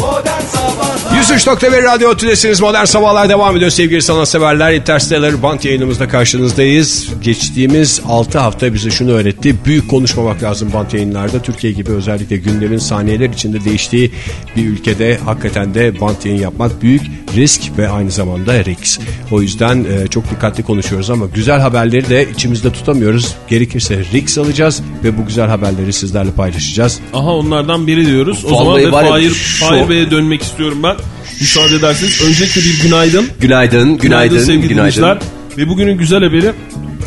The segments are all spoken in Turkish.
103.1 Radyo Tülesi'niz Modern Sabahlar devam ediyor sevgili sanatseverler. Interstellar Band yayınımızda karşınızdayız. Geçtiğimiz 6 hafta bize şunu öğretti. Büyük konuşmamak lazım band yayınlarda. Türkiye gibi özellikle gündemin saniyeler içinde değiştiği bir ülkede hakikaten de band yayın yapmak büyük risk ve aynı zamanda risk. O yüzden e, çok dikkatli konuşuyoruz ama güzel haberleri de içimizde tutamıyoruz. Gerekirse risk alacağız ve bu güzel haberleri sizlerle paylaşacağız. Aha onlardan biri diyoruz. O Vallahi zaman ya, Fahir, Fahir Bey'e dönmek istiyorum ben. Müsaade ederseniz. Öncelikle bir günaydın. Günaydın, günaydın, sevgili günaydın. dinleyiciler. Ve bugünün güzel haberi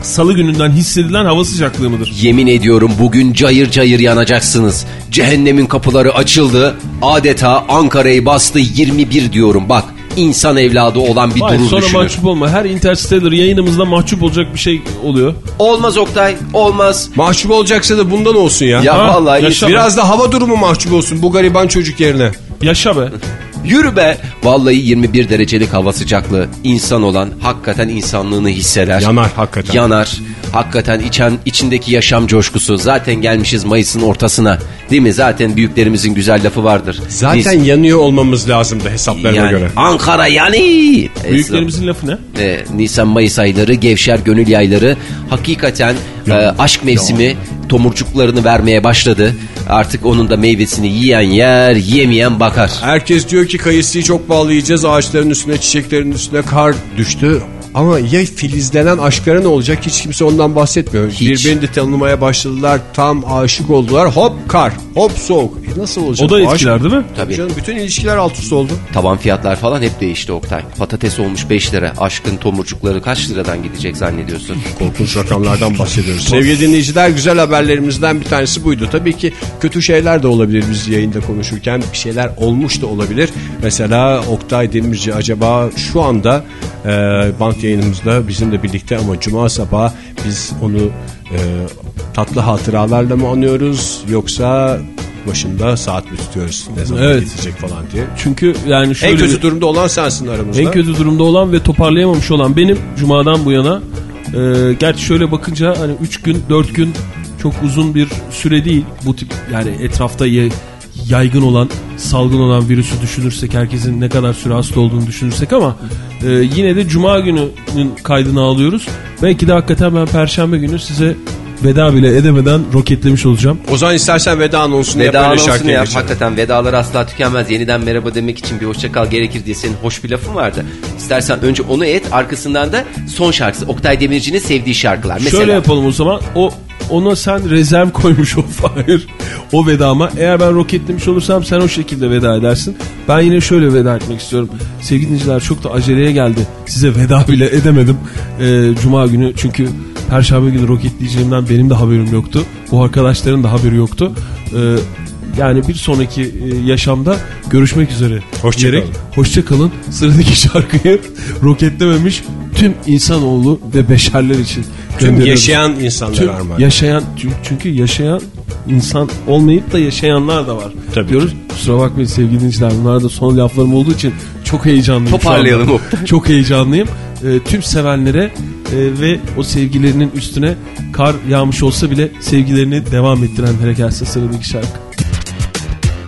salı gününden hissedilen hava sıcaklığı mıdır? Yemin ediyorum bugün cayır cayır yanacaksınız. Cehennemin kapıları açıldı. Adeta Ankara'yı bastı 21 diyorum bak. İnsan evladı olan bir Hayır, durur sonra düşünür. mahcup olma. Her Interstellar yayınımızda mahcup olacak bir şey oluyor. Olmaz Oktay, olmaz. Mahcup olacaksa da bundan olsun ya. Ya Ha, vallahi yaşa- Biraz da hava durumu mahcup olsun bu gariban çocuk yerine. Yaşa be. Yürü be. Vallahi 21 derecelik hava sıcaklığı. İnsan olan hakikaten insanlığını hisseder. Yanar hakikaten. Yanar. Hakikaten içen, içindeki yaşam coşkusu. Zaten gelmişiz Mayıs'ın ortasına. Değil mi? Zaten büyüklerimizin güzel lafı vardır. Zaten Biz- yanıyor olmamız lazımdı hesaplarına yani, göre. Ankara yani. Büyüklerimizin lafı ne? e, Nisan-Mayıs ayları, gevşer gönül yayları hakikaten e, aşk mevsimi tomurcuklarını vermeye başladı. Artık onun da meyvesini yiyen yer, yemeyen bakar. Herkes diyor ki kayısıyı çok bağlayacağız ağaçların üstüne çiçeklerin üstüne kar düştü. Ama ya filizlenen aşklara ne olacak hiç kimse ondan bahsetmiyor. Hiç. Birbirini de tanımaya başladılar tam aşık oldular hop kar hop soğuk. E nasıl olacak? O da bu aşk? etkiler değil mi? Tabii. Canım, bütün ilişkiler alt üst oldu. Taban fiyatlar falan hep değişti Oktay. Patates olmuş 5 lira. Aşkın tomurcukları kaç liradan gidecek zannediyorsun? Korkunç rakamlardan bahsediyoruz. Sevgili dinleyiciler güzel haberlerimizden bir tanesi buydu. Tabii ki kötü şeyler de olabilir biz yayında konuşurken. Bir şeyler olmuş da olabilir. Mesela Oktay Demirci acaba şu anda e, bant yayınımızda bizimle birlikte ama cuma sabahı biz onu e, tatlı hatıralarla mı anıyoruz yoksa başında saat mi tutuyoruz ne zaman Evet. gidecek falan diye. Çünkü yani şöyle En kötü bir- durumda olan sensin aramızda. en kötü durumda olan ve toparlayamamış olan benim cumadan bu yana. E, gerçi şöyle bakınca hani 3 gün 4 gün çok uzun bir süre değil. Bu tip yani etrafta yaygın olan salgın olan virüsü düşünürsek herkesin ne kadar süre hasta olduğunu düşünürsek ama e, yine de cuma gününün kaydını alıyoruz. Belki de hakikaten ben perşembe günü size veda bile edemeden roketlemiş olacağım. O zaman istersen veda anonsunu yap Veda anonsunu yap. geçelim. Hakikaten vedalar asla tükenmez. Yeniden merhaba demek için bir hoşçakal gerekir diye senin hoş bir lafın vardı. İstersen önce onu et arkasından da son şarkısı. Oktay Demirci'nin sevdiği şarkılar. Mesela Şöyle yapalım o zaman. O ona sen rezerv koymuş ol Fahir. O vedama. Eğer ben roketlemiş olursam sen o şekilde veda edersin. Ben yine şöyle veda etmek istiyorum. Sevgili dinleyiciler çok da aceleye geldi. Size veda bile edemedim. Ee, Cuma günü çünkü Perşembe günü roketleyeceğimden benim de haberim yoktu. Bu arkadaşların da haberi yoktu. Ee, yani bir sonraki e, yaşamda görüşmek üzere. Hoşça diyerek kalın. Hoşça kalın. Sıradaki şarkıyı roketlememiş tüm insanoğlu ve beşerler için Tüm yaşayan insanlara Tüm armağan. yaşayan çünkü- yaşayan insan olmayıp da yaşayanlar da var. Tabii diyoruz. Kusura bakmayın sevgili dinleyiciler. Bunlar da son laflarım olduğu için çok heyecanlıyım. Toparlayalım. Çok heyecanlıyım. Ee, tüm sevenlere e, ve o sevgilerinin üstüne kar yağmış olsa bile sevgilerini devam ettirenlere gelse sıradaki şarkı.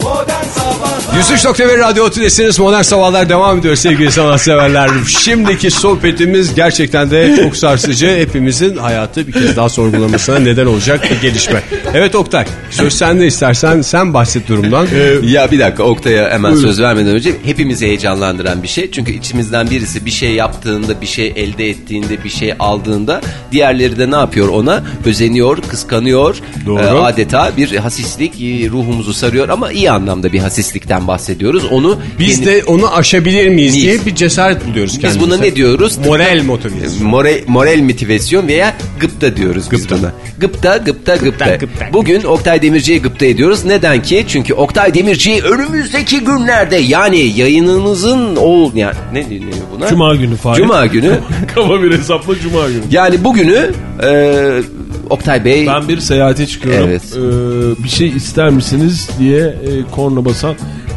103.1 Radyo Otülesi'niz Modern Sabahlar devam ediyor sevgili sanatseverler. Şimdiki sohbetimiz gerçekten de çok sarsıcı. Hepimizin hayatı bir kez daha sorgulamasına neden olacak bir gelişme. Evet Oktay söz sende istersen sen bahset durumdan. Ya bir dakika Oktay'a hemen söz vermeden önce hepimizi heyecanlandıran bir şey. Çünkü içimizden birisi bir şey yaptığında, bir şey elde ettiğinde, bir şey aldığında diğerleri de ne yapıyor ona? Özeniyor, kıskanıyor. Doğru. Ee, adeta bir hasislik e, ruhumuzu sarıyor ama iyi anlamda bir hasislikten bahsediyoruz. Onu Biz yeni- de onu aşabilir miyiz Miyiz? diye bir cesaret buluyoruz biz kendimize. buna ne diyoruz? Moral motivasyon. Moral, moral motivasyon veya gıpta diyoruz biz Gıpta. buna. Gıpta, gıpta, gıpta. gıpta. Bugün Oktay Demirci'ye gıpta ediyoruz. Neden ki? Çünkü Oktay Demirci önümüzdeki günlerde yani yayınınızın ol yani ne deniyor buna? Cuma günü Fahir. Cuma günü. Kaba bir hesapla Cuma günü. Yani bugünü e, Oktay Bey Ben bir seyahate çıkıyorum. Evet. Ee, bir şey ister misiniz diye e, korna basan.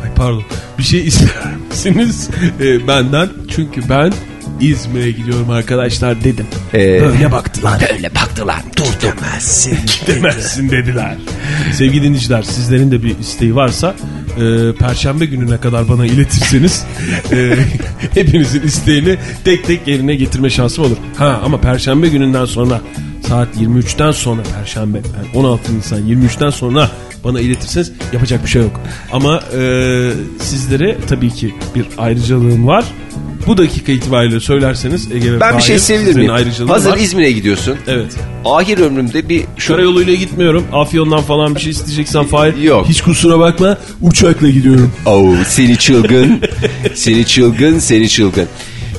Ay pardon. Bir şey ister misiniz e, benden? Çünkü ben İzmir'e gidiyorum arkadaşlar dedim. Ee, Böyle baktılar. Öyle baktılar. Durdum. Gidemezsin dediler. Sevgili dinleyiciler sizlerin de bir isteği varsa e, Perşembe gününe kadar bana iletirseniz e, hepinizin isteğini tek tek yerine getirme şansım olur. Ha ama Perşembe gününden sonra saat 23'ten sonra Perşembe yani 16 Nisan 23'ten sonra bana iletirseniz yapacak bir şey yok. Ama e, sizlere tabii ki bir ayrıcalığım var. Bu dakika itibariyle söylerseniz Ege ve Ben bir şey sizlerin miyim? Hazır. İzmir'e gidiyorsun. Evet. Ahir ömrümde bir şu Karayoluyla gitmiyorum. Afyon'dan falan bir şey isteyeceksen Fahir. Yok. Hiç kusura bakma. Uçakla gidiyorum. Oh, seni çılgın. seni çılgın, seni çılgın.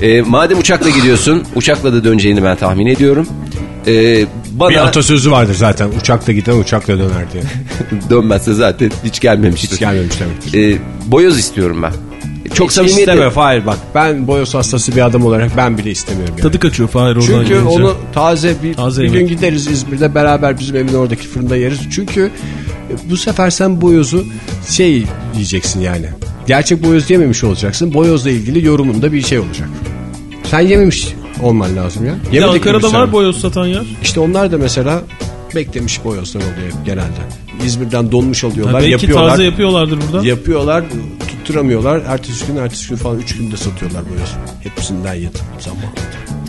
Ee, madem uçakla gidiyorsun, uçakla da döneceğini ben tahmin ediyorum. Ee, bana Bir atasözü vardır zaten. Uçakla giden uçakla döner diye. dönmezse zaten hiç gelmemiştir. Hiç gelmemiş demektir. Ee, boyoz istiyorum ben. Çok Hiç samimiyetle. isteme Fahir bak. Ben boyoz hastası bir adam olarak ben bile istemiyorum. Yani. Tadı kaçıyor Fahir oradan Çünkü gelince. onu taze bir, Taze bir gün gideriz İzmir'de beraber bizim evin oradaki fırında yeriz. Çünkü e, bu sefer sen boyozu şey yiyeceksin yani. Gerçek boyoz yememiş olacaksın. Boyozla ilgili yorumunda bir şey olacak. Sen yememiş olman lazım ya. Yemedik Ankara'da var boyoz satan yer. İşte onlar da mesela beklemiş boyozlar oluyor genelde. İzmir'den donmuş alıyorlar, Ha, belki yapıyorlar. taze yapıyorlardır burada. Yapıyorlar, tutturamıyorlar. Ertesi gün, ertesi gün falan 3 günde satıyorlar boyoz. Hepsinden yedim zaman.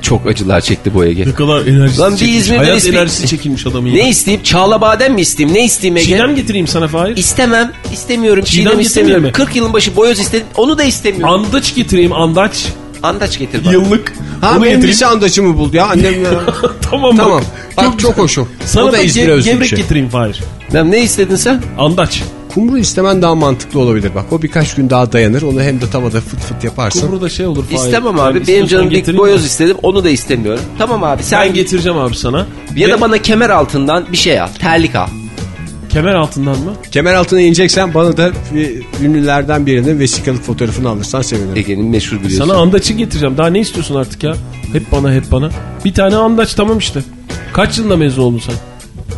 Çok acılar çekti bu Ege. Ne kadar enerjisi Lan bir. İzmir'de Hayat ismi- enerjisi çekilmiş adamın ya. Ne isteyeyim? Çağla badem mi isteyeyim? Ne isteyeyim Ege? Çiğdem getireyim sana Fahir. İstemem. İstemiyorum. Çiğdem Çiğdem istemiyorum. mi? 40 yılın başı boyoz istedim. Onu da istemiyorum. Andaç getireyim andaç. Andaç getir bana. Yıllık. Ha Onu benim getireyim. lise andaçımı buldu ya annem ya. tamam tamam. bak. Bak çok hoşum. Sana o da da İzmir'e ge- özgü bir gevrek şey. getireyim Fahir. Lan ne istedin sen? Andaç. Kumru istemen daha mantıklı olabilir bak. O birkaç gün daha dayanır. Onu hem de tavada fıt fıt yaparsın. Kumru da şey olur Fahir. İstemem abi. Benim istiyorsan canım bir getireyim boyoz mi? istedim. Onu da istemiyorum. Tamam abi sen Ben getireceğim abi sana. ya Ve da bana kemer altından bir şey al. Terlik al. Kemer altından mı? Kemer altına ineceksen bana da bir ünlülerden birinin vesikalık fotoğrafını alırsan sevinirim. Ege'nin meşhur biliyorsun. Sana andaçı getireceğim. Daha ne istiyorsun artık ya? Hep bana hep bana. Bir tane andaç tamam işte. Kaç yılında mezun oldun sen?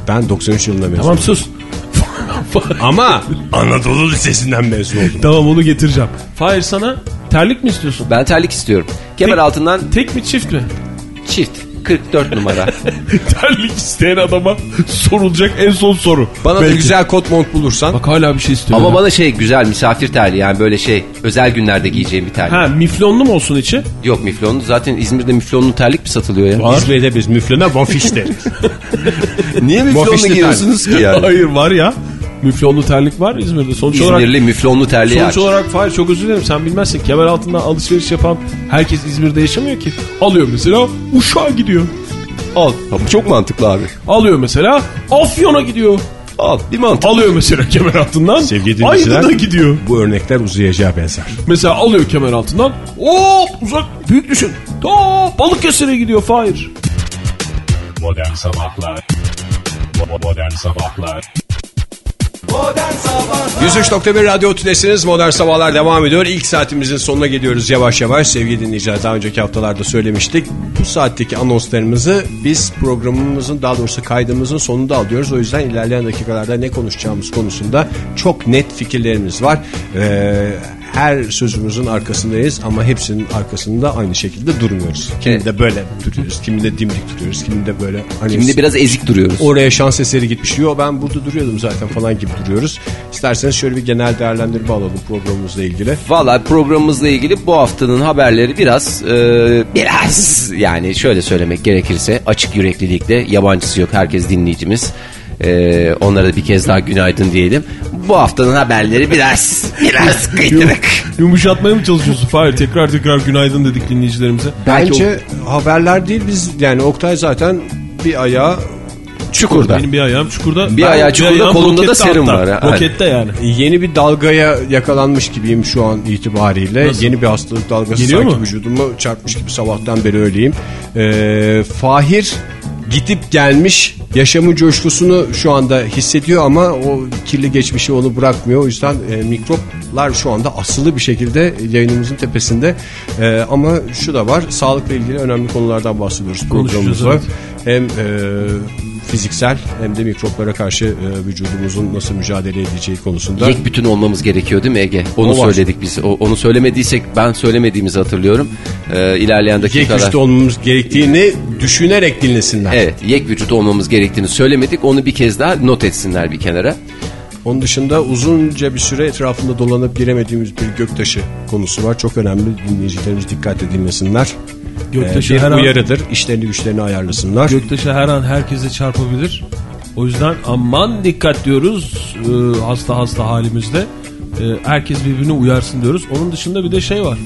Ben 93 yılında mezun Tamam sus. Ama Anadolu Lisesi'nden mezun oldum. tamam onu getireceğim. Fahir sana terlik mi istiyorsun? Ben terlik istiyorum. Kemer Tek- altından Tek mi çift mi? çift. 44 numara. terlik isteyen adama sorulacak en son soru. Bana da Belki. güzel kot mont bulursan. Bak hala bir şey istiyor. Ama ya. bana şey güzel misafir terliği yani böyle şey özel günlerde giyeceğim bir terlik. Ha miflonlu mu olsun içi? Yok miflonlu zaten İzmir'de miflonlu terlik mi satılıyor ya? İzmir'de biz müflöne vafiş deriz. Niye miflonlu giyiyorsunuz ki yani? Hayır var ya. Müflonlu terlik var İzmir'de. Sonuç olarak İzmirli müflonlu terliği Sonuç aç. olarak Fahir çok özür dilerim sen bilmezsin. Kemer altından alışveriş yapan herkes İzmir'de yaşamıyor ki. Alıyor mesela Uşak'a gidiyor. Al. Ha, bu çok mantıklı abi. Alıyor mesela Afyon'a gidiyor. Al. Bir mantık. Alıyor mesela kemer altından Sevgili Aydın'a gidiyor. bu örnekler uzayacağı benzer. Mesela alıyor kemer altından hop uzak büyük düşün. Ta Balıkesir'e gidiyor Fahir. Modern Sabahlar Modern Sabahlar 103.1 Radyo Tülesi'niz Modern Sabahlar devam ediyor. İlk saatimizin sonuna geliyoruz yavaş yavaş. Sevgili dinleyiciler daha önceki haftalarda söylemiştik. Bu saatteki anonslarımızı biz programımızın daha doğrusu kaydımızın sonunda alıyoruz. O yüzden ilerleyen dakikalarda ne konuşacağımız konusunda çok net fikirlerimiz var. Ee, her sözümüzün arkasındayız ama hepsinin arkasında aynı şekilde durmuyoruz. Kiminde böyle duruyoruz, kiminde dimdik duruyoruz, kiminde böyle hani Şimdi biraz ezik duruyoruz. oraya şans eseri gitmiş. Yo ben burada duruyordum zaten falan gibi duruyoruz. İsterseniz şöyle bir genel değerlendirme alalım programımızla ilgili. Valla programımızla ilgili bu haftanın haberleri biraz e, biraz yani şöyle söylemek gerekirse açık yüreklilikle yabancısı yok herkes dinleyicimiz. E, onlara da bir kez daha günaydın diyelim. Bu haftanın haberleri biraz biraz kıydırık. Yumuşatmaya mı çalışıyorsun Fahir? Tekrar tekrar günaydın dedik dinleyicilerimize. Bence haberler değil biz yani Oktay zaten bir ayağı Çukurda. Benim bir ayağım çukurda. Bir Ben- ayağı çukurda, ayağım kolunda da serum hatta. var ha. Rokette yani. yeni bir dalgaya yakalanmış gibiyim şu an itibariyle. Nasıl? Yeni bir hastalık dalgası Geliyor sanki mu? vücudumu çarpmış gibi sabahtan beri öyleyim. Ee, Fahir gidip gelmiş yaşamın coşkusunu şu anda hissediyor ama o kirli geçmişi onu bırakmıyor. O yüzden e, mikroplar şu anda asılı bir şekilde yayınımızın tepesinde. E, ama şu da var sağlıkla ilgili önemli konulardan bahsediyoruz programımızda. evet. Hem e, fiziksel hem de mikroplara karşı e, vücudumuzun nasıl mücadele edeceği konusunda. Yek bütün olmamız gerekiyor değil mi Ege? Onu O var. söyledik biz. O- onu söylemediysek ben söylemediğimizi hatırlıyorum. Ee, ilerleyen Yek dakikalar. vücut olmamız gerektiğini düşünerek dinlesinler. Evet, yek vücut olmamız gerektiğini söylemedik. Onu bir kez daha not etsinler bir kenara. Onun dışında uzunca bir süre etrafında dolanıp giremediğimiz bir göktaşı konusu var. Çok önemli dinleyicilerimiz dikkatle dinlesinler. Göktaşı Ee, bir her an- uyarıdır. İşlerini güçlerini ayarlasınlar. Göktaşı her an herkese çarpabilir. O yüzden aman dikkat diyoruz e, hasta hasta halimizde. E, herkes birbirini uyarsın diyoruz. Onun dışında bir de şey var.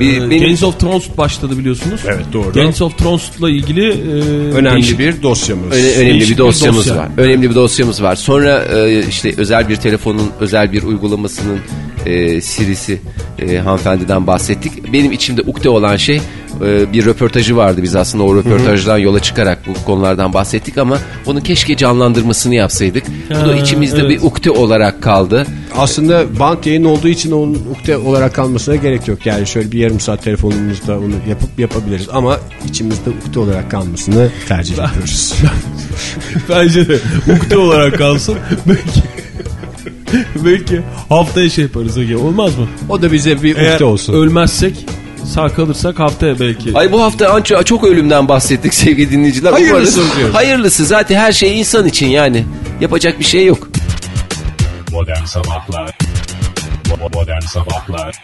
Bir- E, benim- Games of Thrones başladı biliyorsunuz. Evet, doğru. Games of Thrones'la ilgili e, önemli değişik- bir dosyamız. Öne- önemli bir bir dosyamız dosya. var. Önemli bir dosyamız var. Sonra e, işte özel bir telefonun, özel bir uygulamasının e, Siri'si e, hanımefendiden bahsettik. Benim içimde ukde olan şey e, bir röportajı vardı. Biz aslında o röportajdan yola çıkarak bu konulardan bahsettik ama onun keşke canlandırmasını yapsaydık. Bu da Ha, içimizde evet. bir ukde olarak kaldı. Aslında bant yayın olduğu için onun ukde olarak kalmasına gerek yok. Yani şöyle bir yarım saat telefonumuzda onu yapıp yapabiliriz. Ama içimizde ukde olarak kalmasını tercih ediyoruz. Bence de ukde olarak kalsın. Belki belki haftaya şey yaparız Ege. Olmaz mı? o da bize bir Eğer ukde olsun. ölmezsek sağ kalırsak haftaya belki. Ay bu hafta anca çok ölümden bahsettik sevgili dinleyiciler. Hayırlısı Umarız- diyoruz. Hayırlısı zaten her şey insan için yani. Yapacak bir şey yok. Modern Sabahlar Modern Sabahlar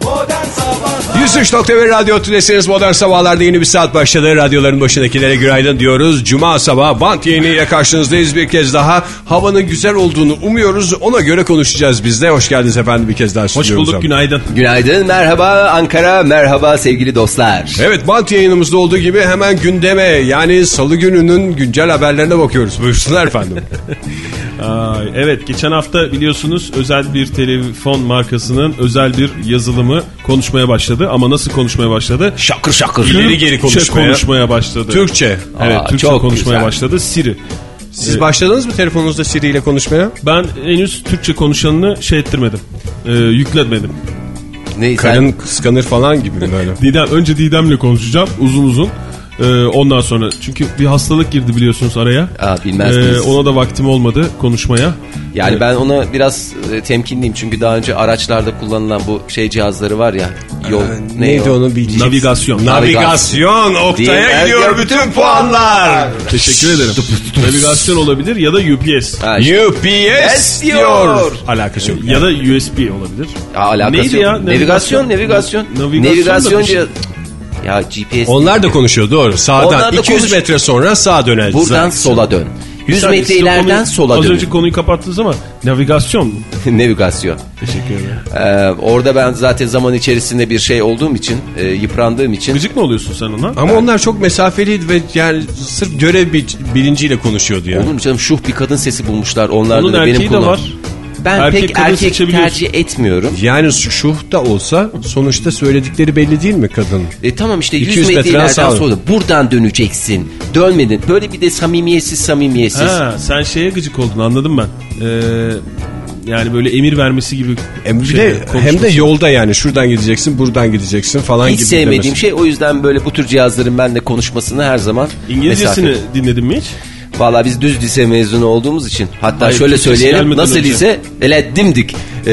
103.1 Radyo Tülesi'niz Modern Sabahlar'da yeni bir saat başladı. Radyoların başındakilere günaydın diyoruz. Cuma sabahı bant yayınıyla karşınızdayız bir kez daha. Havanın güzel olduğunu umuyoruz. Ona göre konuşacağız biz de. Hoş geldiniz efendim bir kez daha. Hoş bulduk günaydın. Günaydın, merhaba Ankara, merhaba sevgili dostlar. Evet bant yayınımızda olduğu gibi hemen gündeme yani salı gününün güncel haberlerine bakıyoruz. Buyursunlar efendim. Ay, evet geçen hafta biliyorsunuz özel bir telefon markasının özel bir yazılımı konuşmaya başladı. Ama nasıl konuşmaya başladı? şakır şakır. İleri geri konuşmaya. konuşmaya başladı. Türkçe. Evet Aa, Türkçe konuşmaya güzel. başladı. Siri. Siz başladınız mı telefonunuzda Siri ile konuşmaya? Ben henüz Türkçe konuşanını şey ettirmedim. Ee, yükletmedim. Ne, Karın kıskanır falan gibi böyle? Didem, önce Didem'le konuşacağım uzun uzun. Ee, ondan sonra çünkü bir hastalık girdi biliyorsunuz araya. Aa, bilmez Ee, ona da vaktim olmadı konuşmaya. Yani ben ona biraz e, temkinliyim çünkü daha önce araçlarda kullanılan bu şey cihazları var ya. Yol Ee, Neydi o? onun bildiği? Navigasyon. Navigasyon. Oktay'a gidiyor bütün puanlar. Teşekkür ederim. Navigasyon olabilir ya da UPS. Ha, işte, UPS diyor. Alakası yok. Ya da USB olabilir. Aa, alakası Neydi yok. ya? Navigasyon, navigasyon. Navigasyon Navigasyon, da bir şey. Ya GPS. Onlar da konuşuyor doğru. Sağdan Onlar da 200 konuş- metre sonra sağa döner. Buradan Zaten. sola dön. 100 Sen- metre siz o ileriden konuyu- sola Az dön. önce konuyu kapattınız ama navigasyon? Navigasyon. Teşekkür ederim. Ee, orada ben zaten zaman içerisinde bir şey olduğum için, e, yıprandığım için Gıcık mı oluyorsun sen ona? Ama onlar çok mesafeliydi ve yani sırf görev bil- bilinciyle konuşuyordu yani. Olur mu canım şuh bir kadın sesi bulmuşlar onlarda Onun da benim erkeği de kullan- var. Ben Erkek pek erkek tercih etmiyorum. Yani şuh da olsa sonuçta söyledikleri belli değil mi kadın? E tamam işte 100 200 metre metreden ileriden sağa. sonra buradan döneceksin. Dönmedin. Böyle bir de samimiyetsiz samimiyetsiz. Ha, sen şeye gıcık oldun anladım ben. Ee, yani böyle emir vermesi gibi. Hem şey, de, hem de yolda yani şuradan gideceksin buradan gideceksin falan Hiç gibi. sevmediğim demesi. şey o yüzden böyle bu tür cihazların benimle konuşmasını her zaman İngilizcesini mesafe- dinledin mi hiç? Valla biz düz lise mezunu olduğumuz için hatta Hayır, şöyle söyleyelim nasıl önce. lise? Ele dimdik e,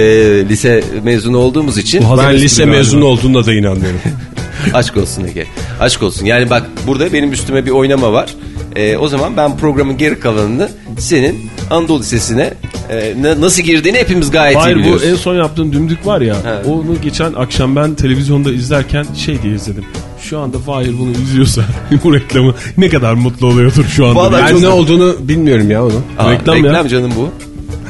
lise mezunu olduğumuz için. Ben lise mezunu olduğuna da inanmıyorum. aşk olsun Ege aşk olsun. Yani bak burada benim üstüme bir oynama var E, o zaman ben programın geri kalanını senin Anadolu Lisesi'ne e, na- nasıl girdiğini hepimiz gayet iyi Hayır bu biliyoruz. en son yaptığın dümdük var ya. He. Onu geçen akşam ben televizyonda izlerken şey diye izledim. Şu anda Fahir bunu izliyorsa bu reklamı ne kadar mutlu oluyordur şu anda. Vallahi. Ben çok- ne olduğunu bilmiyorum ya onun. Aa, reklam reklam, ya. canım bu.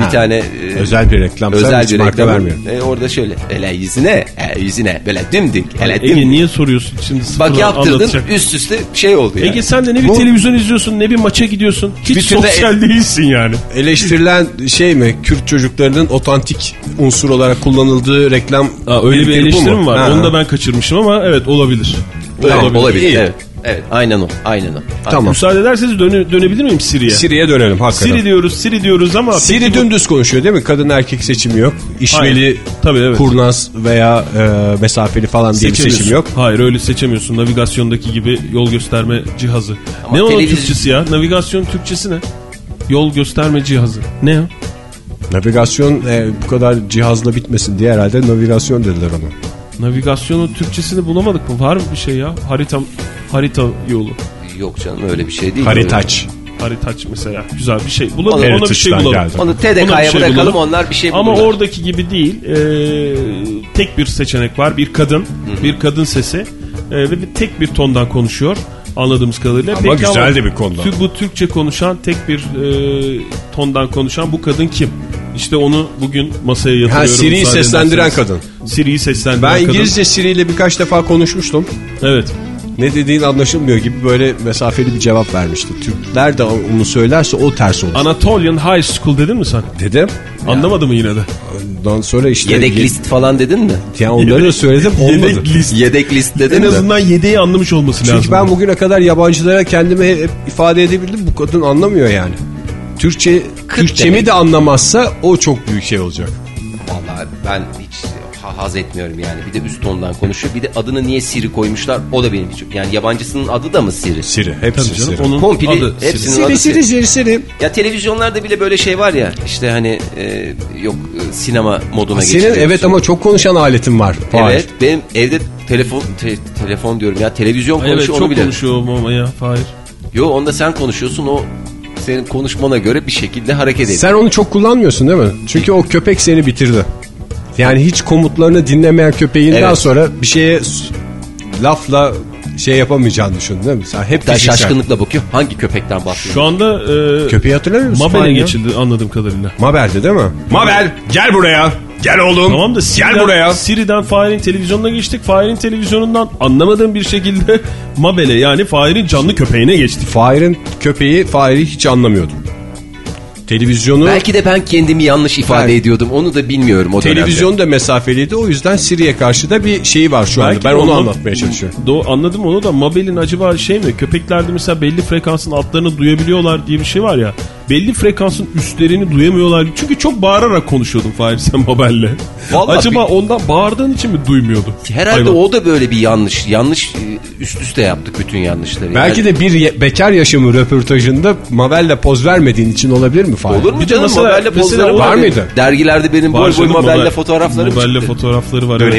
Bir tane e, Özel bir reklam. özel bir reklam. vermiyorum. E, orada şöyle ele yüzüne e, yüzüne böyle dimdik ele Ege dimdik. niye soruyorsun şimdi Bak yaptırdın anlatacak. üst üste şey oldu yani. Ege sen de ne bir Bu- televizyon izliyorsun ne bir maça gidiyorsun. Hiç Bütün de- sosyal değilsin yani. Eleştirilen şey mi? Kürt çocuklarının otantik unsur olarak kullanıldığı reklam Aa, öyle bir dedikleri bu eleştiri mi var? Ha. Onu da ben kaçırmışım ama evet olabilir. Tamam, olabilir. İyi. Evet. Evet aynen o. Aynen o. Tamam. Müsaade ederseniz döne- dönebilir miyim Siri'ye? Siri'ye dönelim hakikaten. Siri diyoruz, Siri diyoruz ama... Siri peki bu- dümdüz konuşuyor değil mi? Kadın erkek seçimi yok. İşveli, Hayır. Tabii, evet. kurnaz veya e, mesafeli falan diye bir Seçemiyorsun. seçim yok. Hayır öyle seçemiyorsun. Navigasyondaki gibi yol gösterme cihazı. Ama ne onun televiz- Türkçesi ya? Navigasyon Türkçesi ne? Yol gösterme cihazı. Ne o? Navigasyon e, bu kadar cihazla bitmesin diye herhalde navigasyon dediler ona. Navigasyonun Türkçesini bulamadık mı? Var mı bir şey ya? Harita harita yolu. Yok canım öyle bir şey değil. Haritaç. Haritaç mesela. Güzel bir şey. Bulalım. Onu Ona bir şey bulalım. geldi. Onu Ona TDK'ya şey bırakalım bulalım. onlar bir şey Ama bulurlar. oradaki gibi değil. Ee, tek bir seçenek var. Bir kadın. Bir kadın sesi. Ee, ve bir tek bir tondan konuşuyor. Anladığımız kadarıyla. Ama güzel de bir konuda. Bu Türkçe konuşan tek bir e, tondan konuşan bu kadın kim? İşte onu bugün masaya yatırıyorum. Ha, Siri'yi seslendiren kadın. Siri'yi seslendiren Ben kadın. İngilizce Siri ile birkaç defa konuşmuştum. Evet. Ne dediğin anlaşılmıyor gibi böyle mesafeli bir cevap vermişti. Türkler de onu söylerse o ters olur. Anatolian High School dedin mi sen? Dedim. Anlamadı mı yine de? Ondan sonra işte... Yedek list falan dedin mi? Ya onları da söyledim olmadı. Yedek list. Yedek list dedin En mi? azından yedeği anlamış olması lazım. Çünkü ben bugüne kadar yabancılara kendimi hep ifade edebildim. Bu kadın anlamıyor yani. Türkçe, Türkçemi demek. de anlamazsa o çok büyük şey olacak. Vallahi ben hiç ha- haz etmiyorum yani. Bir de üst tondan konuşuyor. Bir de adını niye Siri koymuşlar? O da benim için. Yani yabancısının adı da mı Siri? Siri. Hepsi Tabii canım, Siri. onun Komple adı hepsinin Siri. adı Siri, Siri, Siri, Siri. Ya televizyonlarda bile böyle şey var ya. işte hani e, yok e, sinema moduna Senin geçiriyorsun. evet ama çok konuşan aletin var. Fahir. Evet benim evde telefon te- telefon diyorum ya televizyon Evet konuşuyor çok onu bile. konuşuyor ama ya Fahir. Yo onda sen konuşuyorsun o senin konuşmana göre bir şekilde hareket ediyor. Sen onu çok kullanmıyorsun değil mi? Çünkü o köpek seni bitirdi. Yani hiç komutlarını dinlemeyen köpeğinden Evet. sonra bir şeye lafla şey yapamayacağını düşün değil mi? Sen hep Hatta şaşkınlıkla bakıyor. Hangi köpekten bahsediyorsun? Şu anda e, Köpeği hatırlamıyor musun? Mabel'e geçildi anladığım kadarıyla. Mabel'di değil mi? Mabel gel buraya. Gel oğlum. Tamam da Siri'den, Gel buraya. Siri'den Fahir'in televizyonuna geçtik. Fahir'in televizyonundan anlamadığım bir şekilde Mabel'e yani Fahir'in canlı köpeğine geçtik. Fahir'in köpeği Fahir'i hiç anlamıyordum. Televizyonu Belki de ben kendimi yanlış ifade Hayır. ediyordum. Onu da bilmiyorum o dönemde. televizyon da mesafeliydi. O yüzden Siri'ye karşı da bir şeyi var şu anda. Belki Ben de onu ondan- anlatmaya çalışıyorum. Do anladım onu da Mabel'in acaba şey mi? Köpeklerde mesela belli frekansın altlarını duyabiliyorlar diye bir şey var ya. Belli frekansın üstlerini duyamıyorlar. Çünkü çok bağırarak konuşuyordun Fahir sen Mabel'le. Vallahi acaba bir- ondan bağırdığın için mi duymuyordu? Herhalde Hayvan. o da böyle bir yanlış. Yanlış e, üst üste yaptık bütün yanlışları. Belki Yani- de bir bekar yaşamı röportajında Mabel'le poz vermediğin için olabilir mi Fahir? Olur mu Bir canım mesela- pozları Var mıydı? Dergilerde benim boy boy Mabel- fotoğraflarım Mabel'le çıktı. fotoğrafları var. evet.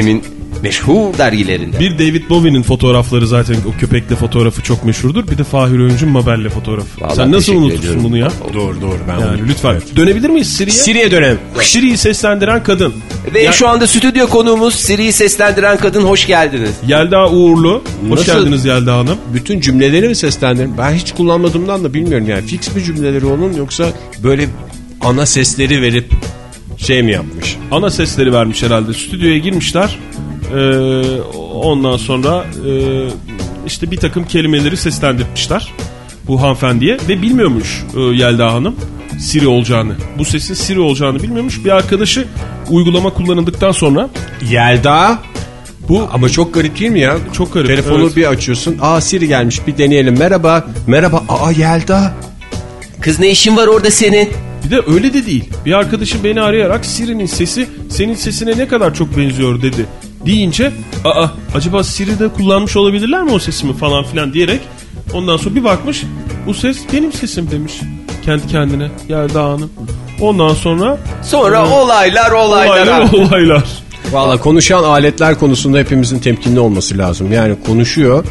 Meşhur dergilerinde. Bir David Bowie'nin fotoğrafları zaten o köpekle fotoğrafı çok meşhurdur. Bir de Fahir Öğüncü'nün Mabel'le fotoğrafı. Vallahi Sen nasıl unutursun ediyorum. bunu ya? Doğru doğru ben Yani lütfen. Evet. Dönebilir miyiz Siri'ye? Siri'ye dönelim. Siri'yi seslendiren kadın. Ve Ya- şu anda stüdyo konuğumuz Siri'yi seslendiren kadın hoş geldiniz. Yelda Uğurlu. Hoş Nasıl? geldiniz Yelda Hanım. Bütün cümleleri mi seslendirin? Ben hiç kullanmadığımdan da bilmiyorum yani. Fix bir cümleleri onun yoksa böyle ana sesleri verip şey mi yapmış? Ana sesleri vermiş herhalde. Stüdyoya girmişler. Ee, ondan sonra e, işte bir takım kelimeleri seslendirmişler bu hanımefendiye ve bilmiyormuş e, Yelda Hanım Siri olacağını. Bu sesin Siri olacağını bilmiyormuş. Bir arkadaşı uygulama kullanıldıktan sonra Yelda. bu Ama çok garip değil mi ya? Çok garip, Telefonu evet. bir açıyorsun. Aa Siri gelmiş bir deneyelim. Merhaba. Merhaba. Aa Yelda. Kız ne işin var orada senin? bir de öyle de değil. Bir arkadaşım beni arayarak Siri'nin sesi senin sesine ne kadar çok benziyor dedi. Deyince aa acaba Siri'de kullanmış olabilirler mi o sesimi falan filan diyerek ondan sonra bir bakmış bu ses benim sesim demiş kendi kendine Yelda Hanım. Ondan sonra Sonra olaylar olaylar. olaylar olaylar. Valla konuşan aletler konusunda hepimizin temkinli olması lazım. Yani konuşuyor.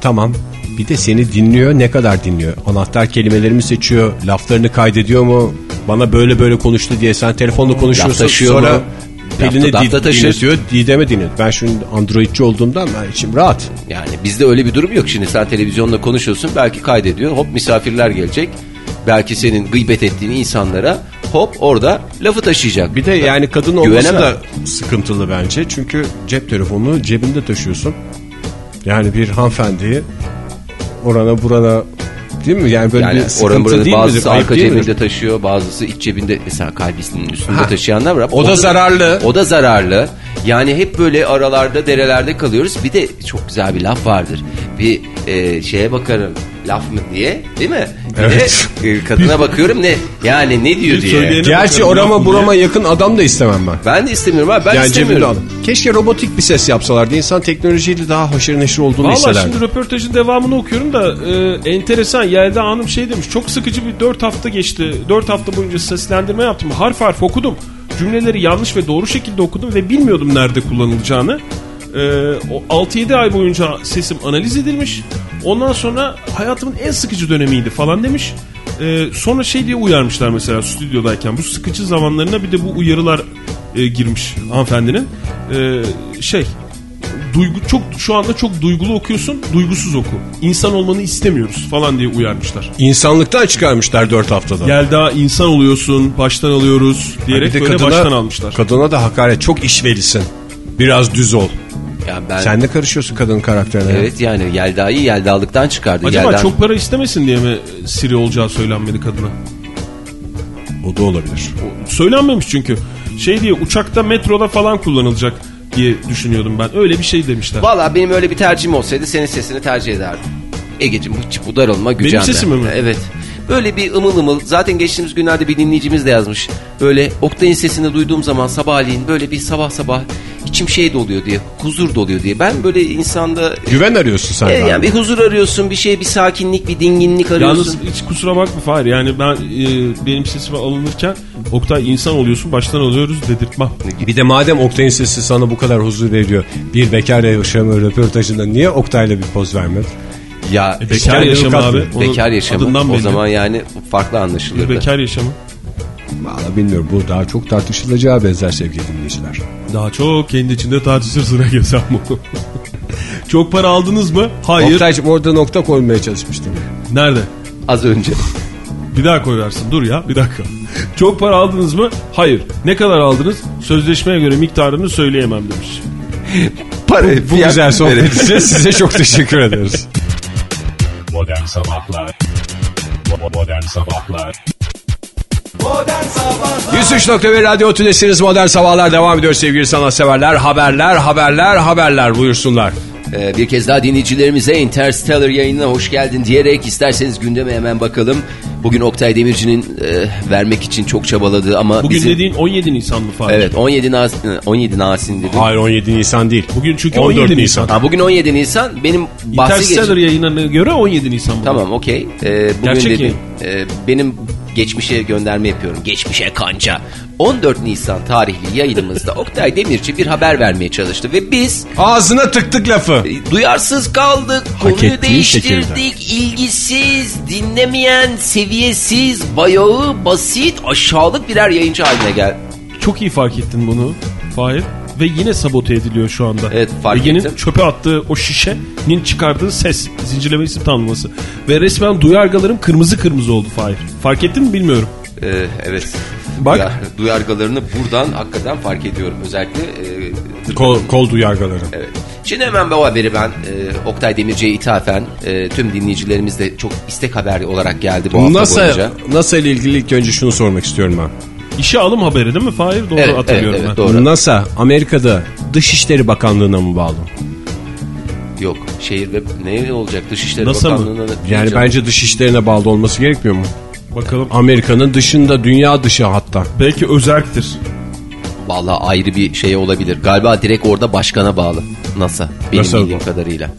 Tamam. Bir de seni dinliyor. Ne kadar dinliyor? Anahtar kelimelerimi seçiyor. Laflarını kaydediyor mu? Bana böyle böyle konuştu diye sen telefonla konuşuyorsun. Sonra mu? Pelin'i Lafta- di- dinletiyor. Didem'e dinlet. Ben şimdi Androidçi olduğumdan ben içim rahat. Yani bizde öyle bir durum yok. Şimdi sen televizyonda konuşuyorsun belki kaydediyor. Hop misafirler gelecek. Belki senin gıybet ettiğin insanlara hop orada lafı taşıyacak. Bir de yani kadın olması Güvenemem. da sıkıntılı bence. Çünkü cep telefonunu cebinde taşıyorsun. Yani bir hanımefendiyi orana burana değil mi? Yani böyle yani bir oranın sıkıntı burada değil midir? bazısı Ayıp arka midir? cebinde taşıyor, bazısı iç cebinde mesela kalbisinin üstünde Ha. taşıyanlar var. O da zararlı. O da zararlı. Yani hep böyle aralarda, derelerde kalıyoruz. Bir de çok güzel bir laf vardır. Bir e, şeye bakarım laf mı diye değil mi? Bir Evet. de e, kadına bakıyorum ne yani ne diyor Bir diye. Gerçi orama burama yakın adam da istemem ben. Ben de istemiyorum abi ben yani istemiyorum. adam. Keşke robotik bir ses yapsalardı. İnsan teknolojiyle daha haşır neşir olduğunu Valla hissederdi. şimdi röportajın devamını okuyorum da e, enteresan. Yelda Hanım şey demiş. Çok sıkıcı bir 4 hafta geçti. 4 hafta boyunca seslendirme yaptım. Harf harf okudum. Cümleleri yanlış ve doğru şekilde okudum ve bilmiyordum nerede kullanılacağını. E, o 6-7 ay boyunca sesim analiz edilmiş. Ondan sonra hayatımın en sıkıcı dönemiydi falan demiş. E, sonra şey diye uyarmışlar mesela stüdyodayken. Bu sıkıcı zamanlarına bir de bu uyarılar e, girmiş hanımefendinin. E, şey duygu çok şu anda çok duygulu okuyorsun, duygusuz oku. İnsan olmanı istemiyoruz falan diye uyarmışlar. İnsanlıktan çıkarmışlar 4 haftada. Yelda insan oluyorsun, baştan alıyoruz diyerek de böyle kadına- baştan almışlar. Kadına da hakaret. Çok işvelisin. Biraz düz ol. Ya ben Sen de karışıyorsun kadının karakterine. Evet yani Yelda'yı Yelda'lıktan çıkardı. Acaba Yelda- çok para istemesin diye mi Siri olacağı söylenmedi kadına? O da olabilir. Söylenmemiş çünkü. Şey diye uçakta, metroda falan kullanılacak diye düşünüyordum ben. Öyle bir şey demişler. Valla benim öyle bir tercihim olsaydı senin sesini tercih ederdim. Egeciğim bu, bu darılma gücemde. sesimi mi? Evet. Böyle bir ımıl ımıl zaten geçtiğimiz günlerde bir dinleyicimiz de yazmış. Böyle Oktay'ın sesini duyduğum zaman sabahleyin böyle bir sabah sabah içim şey doluyor diye huzur doluyor diye. Ben böyle insanda Güven arıyorsun sen. e, yani bir huzur arıyorsun bir şey bir sakinlik bir dinginlik arıyorsun. Yalnız hiç kusura bakma Fahir. Yani ben e, benim sesime alınırken Oktay insan oluyorsun baştan alıyoruz dedirtmem. Bir de madem Oktay'ın sesi sana bu kadar huzur veriyor. Bir bekar yaşamı röportajında niye Oktay'la bir poz vermedin? ya Bekar Bekar yaşamı abi. Bekar yaşamı adından o belli. zaman yani farklı Bir anlaşılırdı. bekar yaşamı. Valla bilmiyorum bu daha çok tartışılacağı benzer sevgili dinleyiciler. Daha çok kendi içinde tartışırsın Ege bu. çok para aldınız mı? Hayır. Oktay'cım orada nokta koymaya çalışmıştım. Nerede? Az önce. Bir daha koyarsın. Dur ya bir dakika. Çok para aldınız mı? Hayır. Ne kadar aldınız? Sözleşmeye göre miktarını söyleyemem demiş. Para, Bu güzel sohbet için size çok teşekkür ederiz. Modern Sabahlar Modern Sabahlar 103.1 Radyo Tülesi'niz Modern Sabahlar devam ediyor sevgili sanatseverler. Haberler, haberler, haberler buyursunlar. Ee, bir kez daha dinleyicilerimize Interstellar yayınına hoş geldin diyerek isterseniz gündeme hemen bakalım. Bugün Oktay Demirci'nin e, vermek için çok çabaladığı ama Bugün bizim... dediğin 17 Nisan mı Fahir? Evet 17 Nas 17 Nasin dedim. Hayır 17 Nisan değil. Bugün çünkü 14 17 Nisan. Nisan. Ha, bugün 17 Nisan benim bahsi Interstellar geç... yayınlarına göre 17 Nisan bugün. Tamam okey. Ee, bugün Gerçek dedim e, benim geçmişe gönderme yapıyorum. Geçmişe kanca. 14 Nisan tarihli yayınımızda Oktay Demirci bir haber vermeye çalıştı ve biz Ağzına tıktık lafı. E, Duyarsız kaldık, konuyu ettiği değiştirdik, ilgisiz, dinlemeyen, seviyesiz, bayağı, basit, aşağılık birer yayıncı haline gel. Çok iyi fark ettin bunu Fahir. Ve yine sabote ediliyor şu anda. Evet, fark Ege'nin ettim. çöpe attığı o şişenin çıkardığı ses. Zincirleme isim tanımlaması. Ve resmen duyargalarım kırmızı kırmızı oldu Fahir. Fark ettin mi bilmiyorum. Ee, evet. Bak. Duyar, duyargalarını buradan hakikaten fark ediyorum. Özellikle e, Kol, kol duyargaları. Evet. Şimdi hemen bu haberi ben e, Oktay Demirci'ye ithafen e, tüm dinleyicilerimiz de çok istek haberi olarak geldi bu hafta NASA, boyunca. NASA ile ilgili ilk önce şunu sormak istiyorum ben. İşe alım haberi değil mi Fahir? Doğru Evet, hatırlıyorum evet, evet, ben. doğru. NASA Amerika'da Dışişleri Bakanlığı'na mı bağlı? Yok şehir ve ne olacak Dışişleri NASA mı? Bakanlığı'na Yani bence dışişlerine bağlı olması gerekmiyor mu? Bakalım. Amerika'nın dışında, dünya dışı hatta. Belki özerktir. Vallahi ayrı bir şey olabilir. Galiba direkt orada başkana bağlı. NASA. Benim NASA bildiğim bu. kadarıyla.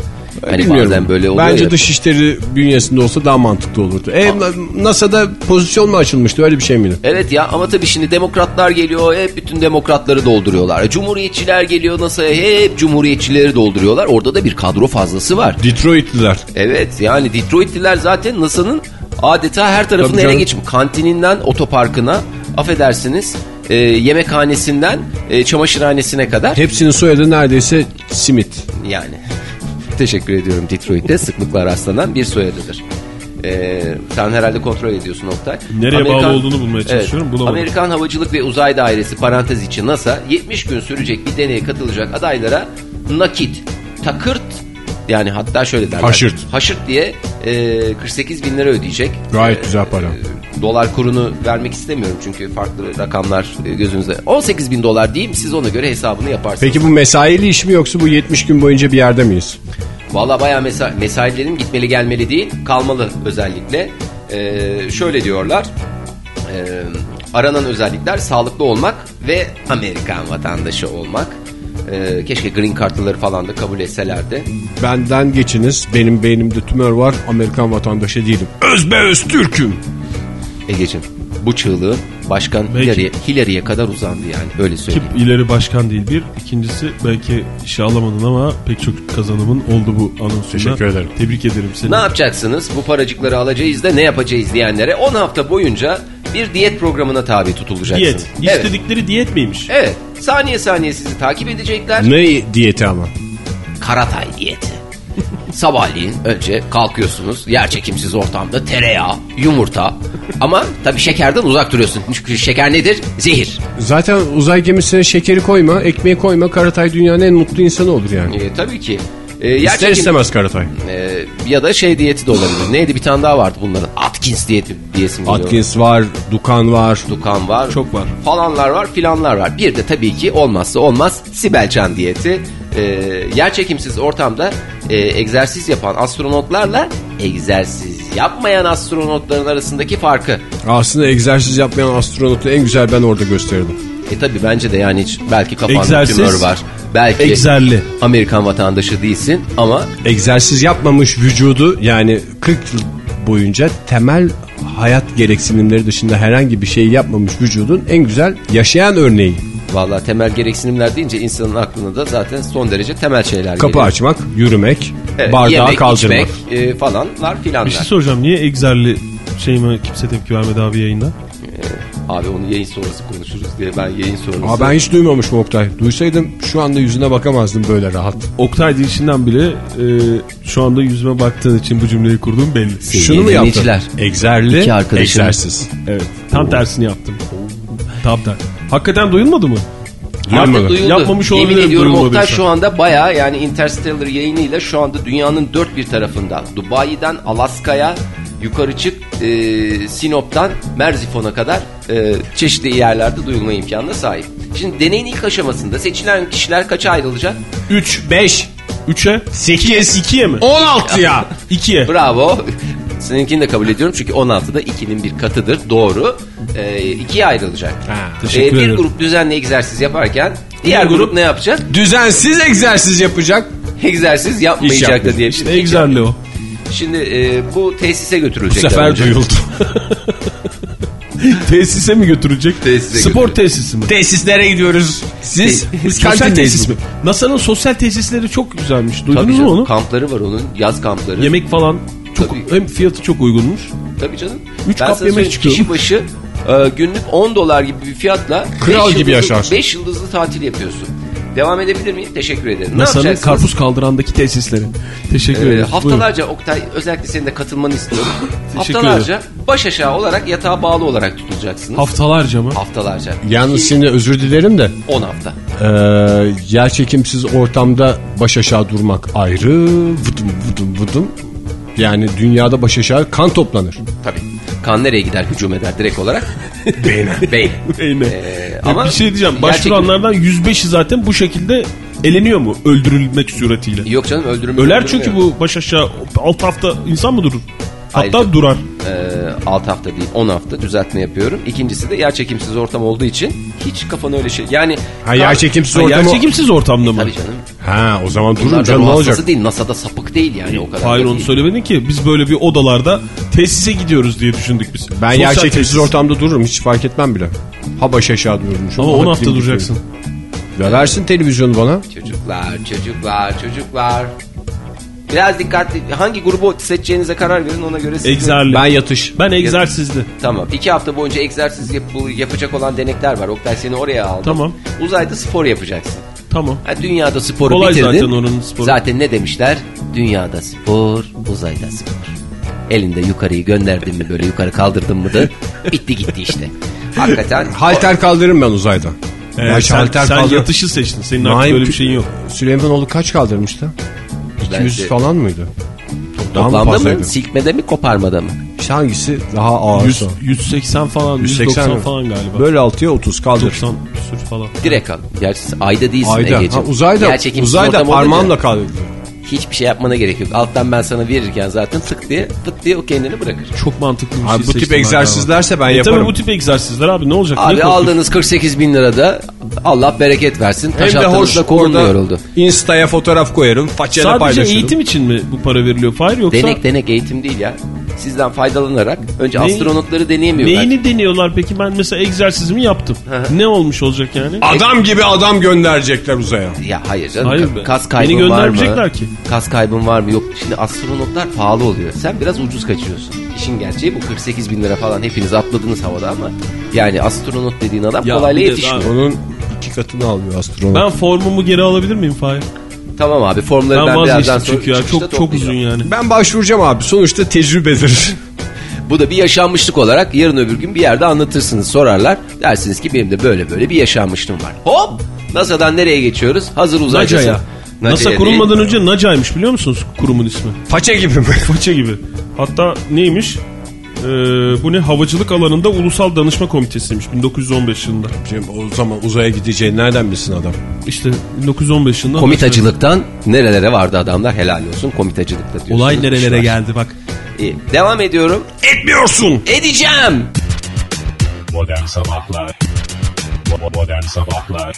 Hani Bilmiyorum. bazen böyle oluyor Bence ya. dışişleri bünyesinde olsa daha mantıklı olurdu. E, NASA'da pozisyon mu açılmıştı öyle bir şey miydi? Evet ya ama tabii şimdi demokratlar geliyor hep bütün demokratları dolduruyorlar. E, Cumhuriyetçiler geliyor NASA'ya hep cumhuriyetçileri dolduruyorlar. Orada da bir kadro fazlası var. Detroitliler. Evet yani Detroitliler zaten NASA'nın adeta her tarafını ele geçmiş. Kantininden otoparkına affedersiniz e, yemekhanesinden e, çamaşırhanesine kadar. Hepsinin soyadı neredeyse Smith. Yani teşekkür ediyorum Detroit'te sıklıkla rastlanan bir soyadıdır. Ee, sen herhalde kontrol ediyorsun Oktay. Nereye bağlı olduğunu bulmaya çalışıyorum, bulamadım. Amerikan Havacılık ve Uzay Dairesi parantez içi NASA 70 gün sürecek bir deneye katılacak adaylara nakit, takırt yani hatta şöyle derler. Haşırt. Haşırt diye e, 48 bin lira ödeyecek. Gayet güzel para. Dolar kurunu vermek istemiyorum çünkü farklı rakamlar e, gözünüzde. 18 bin dolar diyeyim siz ona göre hesabını yaparsınız. Peki bu mesaili iş mi yoksa bu 70 gün boyunca bir yerde miyiz? Valla bayağı mesa mesailerim gitmeli gelmeli değil kalmalı özellikle. Ee, şöyle diyorlar. Ee, aranan özellikler sağlıklı olmak ve Amerikan vatandaşı olmak. Ee, keşke green kartları falan da kabul etselerdi. Benden geçiniz. Benim beynimde tümör var. Amerikan vatandaşı değilim. Özbeöz Türk'üm. Egeciğim bu çığlığı başkan. Hillary'e Hillary'e kadar uzandı yani öyle Ki söyleyeyim. ileri başkan değil bir. İkincisi belki işe alamadın ama pek çok kazanımın oldu bu anonsunda. Teşekkür ederim. Tebrik ederim seni. Ne yapacaksınız? Bu paracıkları alacağız da ne yapacağız diyenlere 10 hafta boyunca bir diyet programına tabi tutulacaksınız. Diyet. Evet. İstedikleri diyet miymiş? Evet. Saniye saniye sizi takip edecekler. Ne diyeti ama? Karatay diyeti. Sabahleyin önce kalkıyorsunuz yer çekimsiz ortamda tereyağı, yumurta ama tabii şekerden uzak duruyorsun. Çünkü şeker nedir? Zehir. Zaten uzay gemisine şekeri koyma, ekmeği koyma. Karatay dünyanın en mutlu insanı olur yani. Ee, tabii ki. Yer İster çekim- istemez Karatay. Ee, ya da şey diyeti de olabilir. Neydi bir tane daha vardı bunların. Atkins diyeti diyesim geliyor. Atkins var, Dukan var. Dukan var. Çok var. Falanlar var filanlar var. Bir de tabii ki olmazsa olmaz Sibelcan diyeti. Ee, yer çekimsiz ortamda e, egzersiz yapan astronotlarla egzersiz yapmayan astronotların arasındaki farkı. Aslında egzersiz yapmayan astronotu en güzel ben orada gösterdim. E tabii bence de yani hiç belki kafanda Egzersiz, tümör var. Belki Egzerli. Amerikan vatandaşı değilsin ama Egzersiz yapmamış vücudu yani 40 yıl boyunca temel hayat gereksinimleri dışında herhangi bir şey yapmamış vücudun en güzel yaşayan örneği. Vallahi temel gereksinimler deyince insanın aklına da zaten son derece temel şeyler Kapı geliyor. açmak, yürümek, Evet, bardağı yemek, kaldırmak. içmek e, falanlar filanlar. Bir şey soracağım. Niye egzerli şeyime kimse tepki vermedi abi yayında? Abi onu yayın sonrası konuşuruz diye ben yayın sonrası. Aa, ben hiç duymamışım Oktay. Duysaydım şu anda yüzüne bakamazdım böyle rahat. Oktay deyişinden bile e, şu anda yüzüme baktığın için bu cümleyi kurduğum belli. Şunu mu yaptın? Egzerli, egzersiz. Evet. Tam tersini yaptım. Tam tersi. Hakikaten duyulmadı mı? Duyulmadı. Artık duyuldu. Yapmamış Yemin ediyorum. Oktay şu anda baya yani Interstellar yayınıyla şu anda dünyanın dört bir tarafında. Dubai'den Alaska'ya yukarı çık e, Sinop'tan Merzifon'a kadar e, çeşitli yerlerde duyulma imkanına sahip. Şimdi deneyin ilk aşamasında seçilen kişiler kaça ayrılacak? 3, 5, 3'e 8, 2'ye mi? 16 ya. 2'ye. Bravo. Seninkini de kabul ediyorum çünkü 16'da 2'nin bir katıdır. Doğru. E, ikiye ayrılacak. Teşekkür E, bir ederim. grup düzenli egzersiz yaparken diğer grup ne yapacak? Düzensiz egzersiz yapacak. Egzersiz yapmayacak da diye. İşte egzerli o. Şimdi e, bu tesise Bu götürülecekler. sefer önce. duyuldu. Tesise mi götürecek? Tesise Spor götürecek. tesisi mi? Tesislere gidiyoruz. Siz, biz Sosyal tesis mi? NASA'nın sosyal tesisleri çok güzelmiş. Duydunuz mu onu? Kampları var onun. Yaz kampları. Yemek falan çok Tabii. hem fiyatı çok uygunmuş. Tabii canım. Üç Ben kap sana yemek çıkıyor. Kişi başı e, günlük 10 dolar gibi bir fiyatla Kral beş gibi yıldızlı- yaşarsın. beş yıldızlı tatil yapıyorsun. Devam edebilir miyim? Teşekkür ederim. Ne NASA'nın yapacaksınız? karpuz kaldırandaki tesisleri. Teşekkür Ee, ederim. Haftalarca Oktay özellikle senin de katılmanı istiyorum. Teşekkür haftalarca baş aşağı olarak yatağa bağlı olarak tutulacaksınız. Haftalarca mı? haftalarca. Yalnız şimdi özür dilerim de 10 hafta. Ee, yer çekimsiz ortamda baş aşağı durmak ayrı. Vıdım vıdım vıdım. Yani dünyada baş aşağı kan toplanır. Tabii. Kan nereye gider hücum eder direkt olarak? Beyne. Beyne. Beyne. Ee, Ya bir şey diyeceğim. Başvuranlardan 105'i zaten bu şekilde eleniyor mu? Öldürülmek suretiyle. Yok canım öldürülmüyor. Öler çünkü bu baş aşağı 6 hafta insan mı durur? Hatta Hayır. durar. Ee, 6 hafta değil 10 hafta düzeltme yapıyorum. İkincisi de yer çekimsiz ortam olduğu için hiç kafana öyle şey. Yani Ha yer çekimsiz Ha, ortamı... yer çekimsiz ortamda mı? Tabii canım. Ha o zaman durun canım ne olacak? değil. NASA'da sapık değil yani o kadar. Hayır onu değil. söylemedin ki. Biz böyle bir odalarda tesise gidiyoruz diye düşündük biz. Ben Sosyal yer çekimsiz tesis. ortamda dururum hiç fark etmem bile. Ha baş aşağı dururmuş. Ama 10 hafta duracaksın. Ya versin televizyonu bana. Çocuklar, çocuklar, çocuklar. Biraz dikkatli. Hangi grubu seçeceğinize karar verin ona göre. Egzerli. Ben Ben, yatış. egzersizli. Tamam. iki hafta boyunca egzersiz yap- yapacak olan denekler var. Oktay seni oraya aldım. Tamam. Uzayda spor yapacaksın. Tamam. Ha, dünyada sporu Kolay bitirdin. zaten oranın sporu. Zaten ne demişler? Dünyada spor, uzayda spor. Elinde yukarıyı gönderdin mi böyle yukarı kaldırdın mı da bitti gitti işte. Hakikaten Halter kaldırırım ben uzaydan. Ee, sen, halter sen kaldır- yatışı seçtin. Senin artık Naim böyle bir şeyin yok. Süleymanoğlu kaç kaldırmıştı? 200 Bence- falan mıydı? Toplamda mı, silkmede mi, koparmada mı? İşte hangisi daha ağır? 100, 180 falan, 190 mi? falan galiba. Böyle 6'ya 30 kaldır. 90 küsür falan. Direkt al. Gerçi ayda değilsin Ayda. Ege'ciğim. Ha, uzayda, çekimsiz uzayda parmağımla kaldırdım. Hiçbir şey yapmana gerek yok. Alttan ben sana verirken zaten tık diye fıt diye o kendini bırakır. Çok mantıklı bir Abi şey bu tip egzersizlerse ben. E yaparım. tabii bu tip egzersizler abi ne olacak? Abi aldığınız 48 bin lirada Allah bereket versin. Taş Hem de hoş yoruldu. Insta'ya fotoğraf koyarım. Façayla Sadece paylaşırım. eğitim için mi bu para veriliyor Fahir yoksa Denek denek eğitim değil ya. Sizden faydalanarak önce Neyi- astronotları deneyemiyorlar. neyini deniyorlar peki ben mesela egzersizimi yaptım. ne olmuş olacak yani? Adam gibi adam gönderecekler uzaya. Ya hayır canım. Hayır be. Kas Beni kaybın var mı? ki. Kas kaybın var mı? Yok. Şimdi astronotlar pahalı oluyor. Sen biraz ucuz kaçıyorsun. İşin gerçeği bu 48 bin lira falan hepiniz atladınız havada ama yani astronot dediğin adam Ya kolayla yetişmiyor. Onun iki katını alıyor astronot. Ben formumu geri alabilir miyim Fahir? Tamam abi formları Ben, ben, birazdan sonra çünkü ya çok çok uzun yani. Ben başvuracağım abi. Sonuçta tecrübedir. Bu da bir yaşanmışlık olarak yarın öbür gün bir yerde anlatırsınız sorarlar. Dersiniz ki benim de böyle böyle bir yaşanmışlığım var. Hop NASA'dan nereye geçiyoruz? Hazır uzaycısın. Naca'ya. NASA kurulmadan önce Naca'ymış biliyor musunuz kurumun ismi? Paça gibi mi? Faça gibi. Hatta neymiş? Ee, bu ne? Havacılık alanında Ulusal Danışma Komitesi'ymiş 1915 yılında. Cem, o zaman uzaya gideceğini nereden bilsin adam? İşte 1915 yılında. Komitacılıktan nerelere vardı adamlar helal olsun komitacılıkta diyorsunuz. Olay nerelere İşte. geldi bak. İyi. Devam ediyorum. Etmiyorsun. Edeceğim. Modern Sabahlar Modern Sabahlar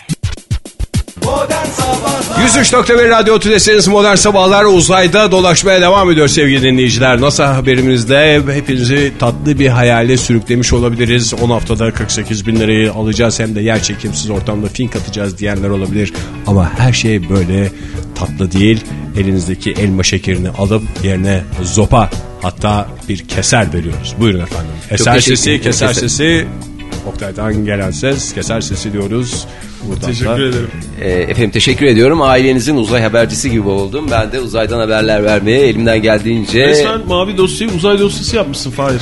103.1 Radyo Tülesi'niz Modern Sabahlar uzayda dolaşmaya devam ediyor sevgili dinleyiciler. NASA haberimizde hepinizi tatlı bir hayale sürüklemiş olabiliriz. 10 haftada 48 bin lirayı alacağız hem de yer çekimsiz ortamda fink atacağız diyenler olabilir. Ama her şey böyle tatlı değil. Elinizdeki elma şekerini alıp yerine zopa hatta bir keser veriyoruz. Buyurun efendim. Eser sesi, Keser. sesi. Oktay'dan gelen ses, keser sesi diyoruz. Buradan da- Teşekkür ederim. Ee, efendim teşekkür ediyorum. Ailenizin uzay habercisi gibi oldum. Ben de uzaydan haberler vermeye elimden geldiğince... Resmen mavi dosyayı uzay dosyası yapmışsın Fahir.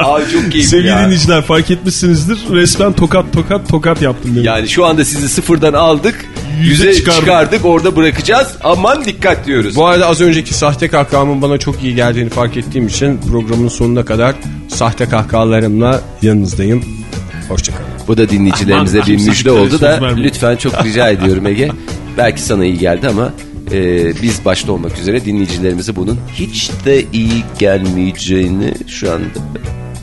Abi çok keyifli Sevgili ya. dinleyiciler fark etmişsinizdir. Resmen tokat tokat tokat yaptım. benim. Yani şu anda sizi sıfırdan aldık. Yüze çıkardık. çıkardık. Orada bırakacağız. Aman dikkat diyoruz. Bu arada az önceki sahte kahkahamın bana çok iyi geldiğini fark ettiğim için programın sonuna kadar sahte kahkahalarımla yanınızdayım. Hoşçakalın. Bu da dinleyicilerimize Aman, bir müjde oldu da lütfen çok rica ediyorum Ege. Belki sana iyi geldi ama e, biz başta olmak üzere dinleyicilerimize bunun hiç de iyi gelmeyeceğini şu anda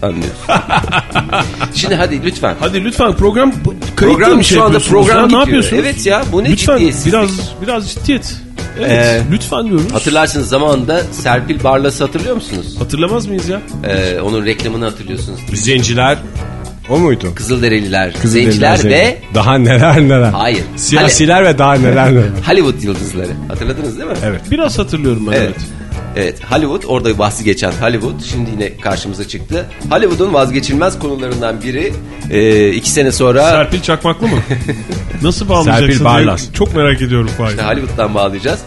anlıyoruz. Şimdi hadi lütfen. Hadi lütfen program kayıt Program mı şey şu anda program gidiyor. Ne yapıyorsunuz? Evet ya bu ne Lütfen ciddiyetsizlik. biraz biraz ciddiyet. Evet Ee, lütfen diyoruz. Hatırlarsınız zamanında Serpil Barlas'ı hatırlıyor musunuz? Hatırlamaz mıyız ya? Ee, onun reklamını hatırlıyorsunuz. Zenciler o muydu? Kızılderililer, Kızılderililer, Zenciler Zenci. ve Daha neler neler. Hayır. Siyasiler ve daha neler neler. Hollywood yıldızları. Hatırladınız değil mi? Evet. Biraz hatırlıyorum ben evet. Evet. Evet Hollywood orada bahsi geçen Hollywood şimdi yine karşımıza çıktı. Hollywood'un vazgeçilmez konularından biri e, iki sene sonra Serpil Çakmaklı mı? Nasıl bağlayacaksın? Serpil diye Barlas. Çok merak ediyorum Fahir. işte Hollywood'dan bağlayacağız.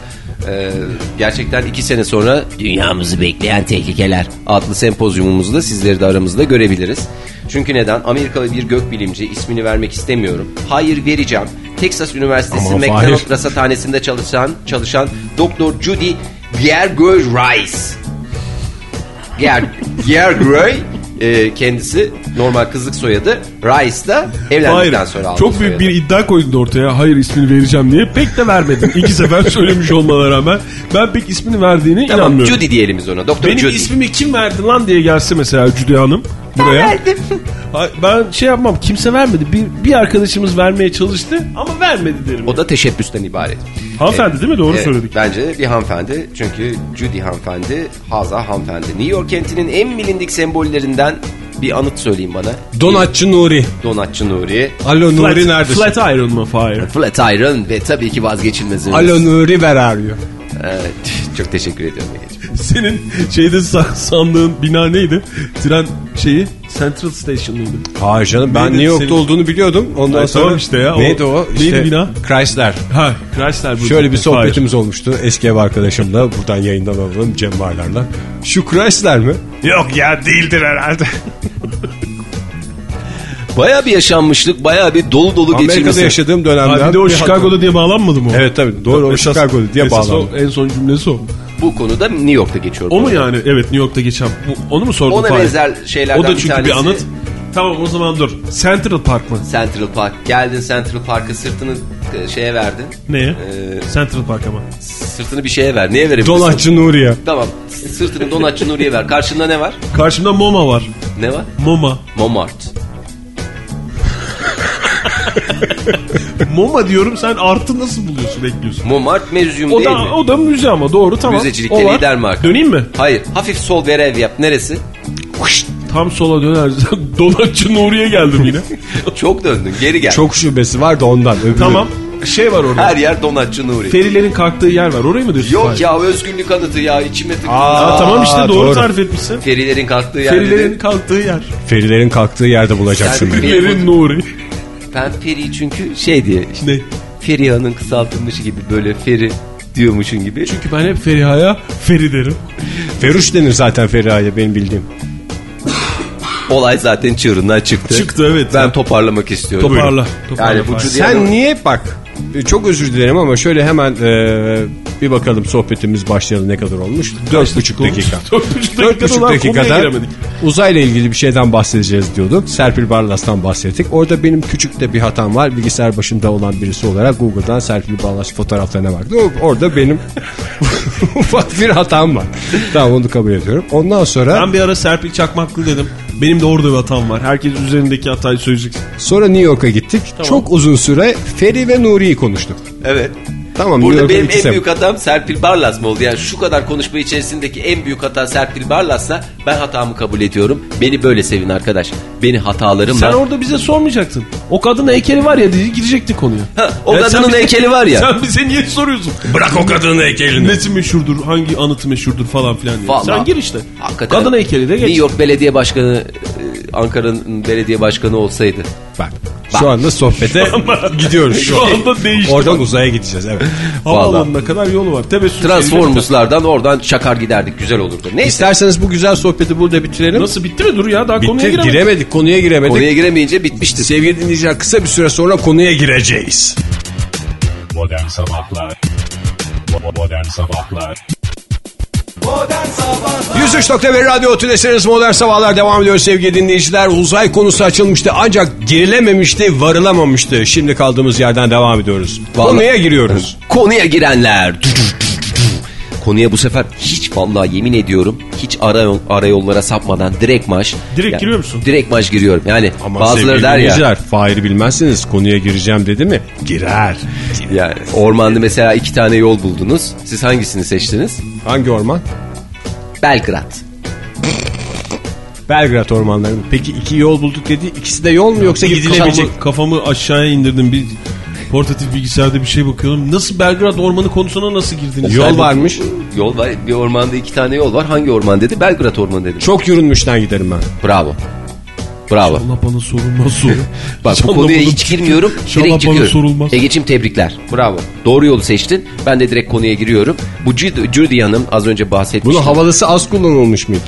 E, gerçekten iki sene sonra Dünyamızı Bekleyen Tehlikeler adlı sempozyumumuzda sizleri de aramızda görebiliriz. Çünkü neden? Amerikalı bir gökbilimci ismini vermek istemiyorum. Hayır vereceğim. Texas Üniversitesi McDonald. Rasathanesi'nde çalışan çalışan Doktor Judy Gergoy Rice. Ger Gergoy e, kendisi normal kızlık soyadı. Rice da evlendikten Hayır. sonra aldığı Çok büyük soyadı. bir iddia koydun ortaya. Hayır ismini vereceğim diye. Pek de vermedin. İki sefer söylemiş olmana rağmen. Ben pek ismini verdiğine Tamam inanmıyorum. Judy diyelim biz ona. Doktor Benim Judy. ismimi kim verdi lan diye gelse mesela Cüde Hanım buraya. verdim. Ha, Ben şey yapmam kimse vermedi. Bir, bir arkadaşımız vermeye çalıştı ama vermedi derim. O da teşebbüsten ibaret. Hanımefendi değil mi? Doğru Evet, söyledik. Bence bir hanımefendi. Çünkü Judy hanımefendi, Haza hanımefendi. New York kentinin en bilindik sembollerinden bir anıt söyleyeyim bana. Donatçı Nuri. Donatçı Nuri, Alo Nuri Flat, neredesin? flat iron mı Fahir? Flatiron ve tabii ki vazgeçilmezimiz. Alo Nuri ver arıyor. Evet, çok teşekkür ediyorum Ege'ciğim. Senin şeyde sa- sandığın bina neydi? Tren şeyi Central Station mıydı? Hayır canım ben Neydi New York'ta senin- olduğunu biliyordum. Ondan Ay, sonra tamam işte ya, o- Neydi o? neydi İşte bina? Chrysler. Ha Chrysler. Şöyle bir sohbetimiz olmuştu eski ev arkadaşımla. Buradan yayından alalım Cem Varlar'la. Şu Chrysler mi? Yok ya değildir herhalde. Baya bir yaşanmışlık, baya bir dolu dolu Amerika'da geçirmişsin. yaşadığım dönemden. Ha, bir de o Chicago'da diye bağlanmadı mı o? Evet tabii doğru o Chicago'da diye bağlandı. o, en son cümlesi o. Bu konuda New York'ta geçiyor. O mu yani? Evet New York'ta geçen. Bu, onu mu sordun Ona Fahir? benzer şeylerden O da bir çünkü tanesi. bir anıt. Tamam o zaman dur. Central Park mı? Central Park. Geldin Central Park'a sırtını e, şeye verdin. Neye? Ee, Central Park ama. sırtını bir şeye ver. Neye verebilirsin? Donatçı Nuriye. Tamam. Sırtını donatçı Nuriye ver. Karşında ne var? Karşımda MoMA var. Ne var? MoMA. Momart. MoMA diyorum sen artı nasıl buluyorsun ekliyorsun? Momart mezyum O değil da, mi? o da müze ama doğru tamam. Müzecilikte O var. lider marka. Döneyim mi? Hayır. Hafif sol verev yap. Neresi? Tam sola döner. Donatçı Nuriye geldim yine. Çok döndün. Geri gel. Çok şubesi var da ondan. Öbürü. tamam. Şey var orada. Her yer donatçı Nuri. Ferilerin kalktığı yer var. Orayı mı diyorsun? Yok Hayır. ya özgürlük anıtı ya içime tıktı. Aa, tamam işte doğru, doğru. tarif etmişsin. Ferilerin kalktığı yer Ferilerin dedi. kalktığı yer. Ferilerin kalktığı yerde bulacaksın beni. Ferilerin Nuri. Ben Feri çünkü şey diye işte Ne? Feriha'nın kısaltılmışı gibi böyle Feri diyormuşun gibi. Çünkü ben hep Feriha'ya Feri derim. Feruş denir zaten Feriha'ya benim bildiğim. Olay zaten çığırından çıktı. Çıktı evet. Ben toparlamak istiyorum. Toparla. toparla Yani bu Sen niye bak e, çok özür dilerim ama şöyle hemen e, bir bakalım sohbetimiz başlayalı ne kadar olmuş? Dört buçuk olmuş? dakika. Dört buçuk Dört dakikada uzayla ilgili bir şeyden bahsedeceğiz diyorduk. Serpil Barlas'tan bahsettik. Orada benim küçük de bir hatam var. Bilgisayar başında olan birisi olarak Google'dan Serpil Barlas fotoğraflarına. O- Orada benim ufak bir hatam var. Tamam onu kabul ediyorum. Ondan sonra Ben bir ara Serpil Çakmaklı dedim. Benim de orada bir hatam var. Herkes üzerindeki hatayı söyleyecek. sonra New York'a gittik. Çok uzun süre Feri ve Nuri'yi konuştuk. Evet. Tamam Burada benim en büyük hatam Serpil Barlas mı oldu? Yani şu kadar konuşma içerisindeki en büyük hata Serpil Barlas'sa ben hatamı kabul ediyorum. Beni böyle sevin arkadaş. Beni hatalarımla... Sen orada bize sormayacaktın. O kadının heykeli var ya diye girecekti konuya. Ha, o Ya kadının bize- heykeli var ya. Sen bize niye soruyorsun? Bırak o kadının heykelini. Nesi meşhurdur, hangi anıtı meşhurdur falan filan diye. Vallahi. Sen gir işte. Hakikaten. Kadın heykeli de geç. New York Belediye Başkanı, e, Ankara'nın belediye başkanı olsaydı. Bak. Şu anda sohbete gidiyoruz. Şu anda değişti. Oradan uzaya gideceğiz evet. Havaalanına kadar yolu var. Tebessüm Transformers'lardan oradan çakar giderdik. Güzel olurdu. Neyse. İsterseniz bu güzel sohbeti burada bitirelim. Nasıl bitti mi? Dur ya daha konuya Bitti, giremedik. giremedik konuya giremedik. Konuya giremeyince bitmişti. Sevgili dinleyiciler kısa bir süre sonra konuya gireceğiz. Modern Sabahlar Modern Sabahlar 103.1 Radyo Tülesi'niz Modern Sabahlar devam ediyor sevgili dinleyiciler. Uzay konusu açılmıştı ancak girilememişti, varılamamıştı. Şimdi kaldığımız yerden devam ediyoruz. Vallahi- Konuya giriyoruz. Konuya girenler. Konuya bu sefer hiç vallahi yemin ediyorum hiç ara, ara yollara sapmadan direkt maç. Direkt giriyor musun? Direkt maç giriyorum. Yani Ama bazıları der ya. Fahir bilmezsiniz konuya gireceğim dedi mi? Girer. Yani ormanda mesela iki tane yol buldunuz. Siz hangisini seçtiniz? Hangi orman? Belgrad. Belgrad ormanları. mı? Peki iki yol bulduk dedi. İkisi de yol mu yoksa gidilebilecek? Kafamı, kafamı aşağıya indirdim. Bir portatif bilgisayarda bir şey bakıyorum. Nasıl Belgrad Ormanı konusuna nasıl girdiniz? Yol varmış. Yol var. Bir ormanda iki tane yol var. Hangi orman dedi? Belgrad ormanı dedim. Çok yürünmüşten giderim ben. Bravo. Bravo. Allah bana sorulmaz soru. Bak bu İnşallah konuya hiç girmiyorum. İnşallah direkt bana çıkıyorum. sorulmaz. Ege'cim tebrikler. Bravo. Doğru yolu seçtin. Ben de direkt konuya giriyorum. Bu Judy, Hanım az önce bahsetmiştim. Bunu havalısı az kullanılmış mıydı?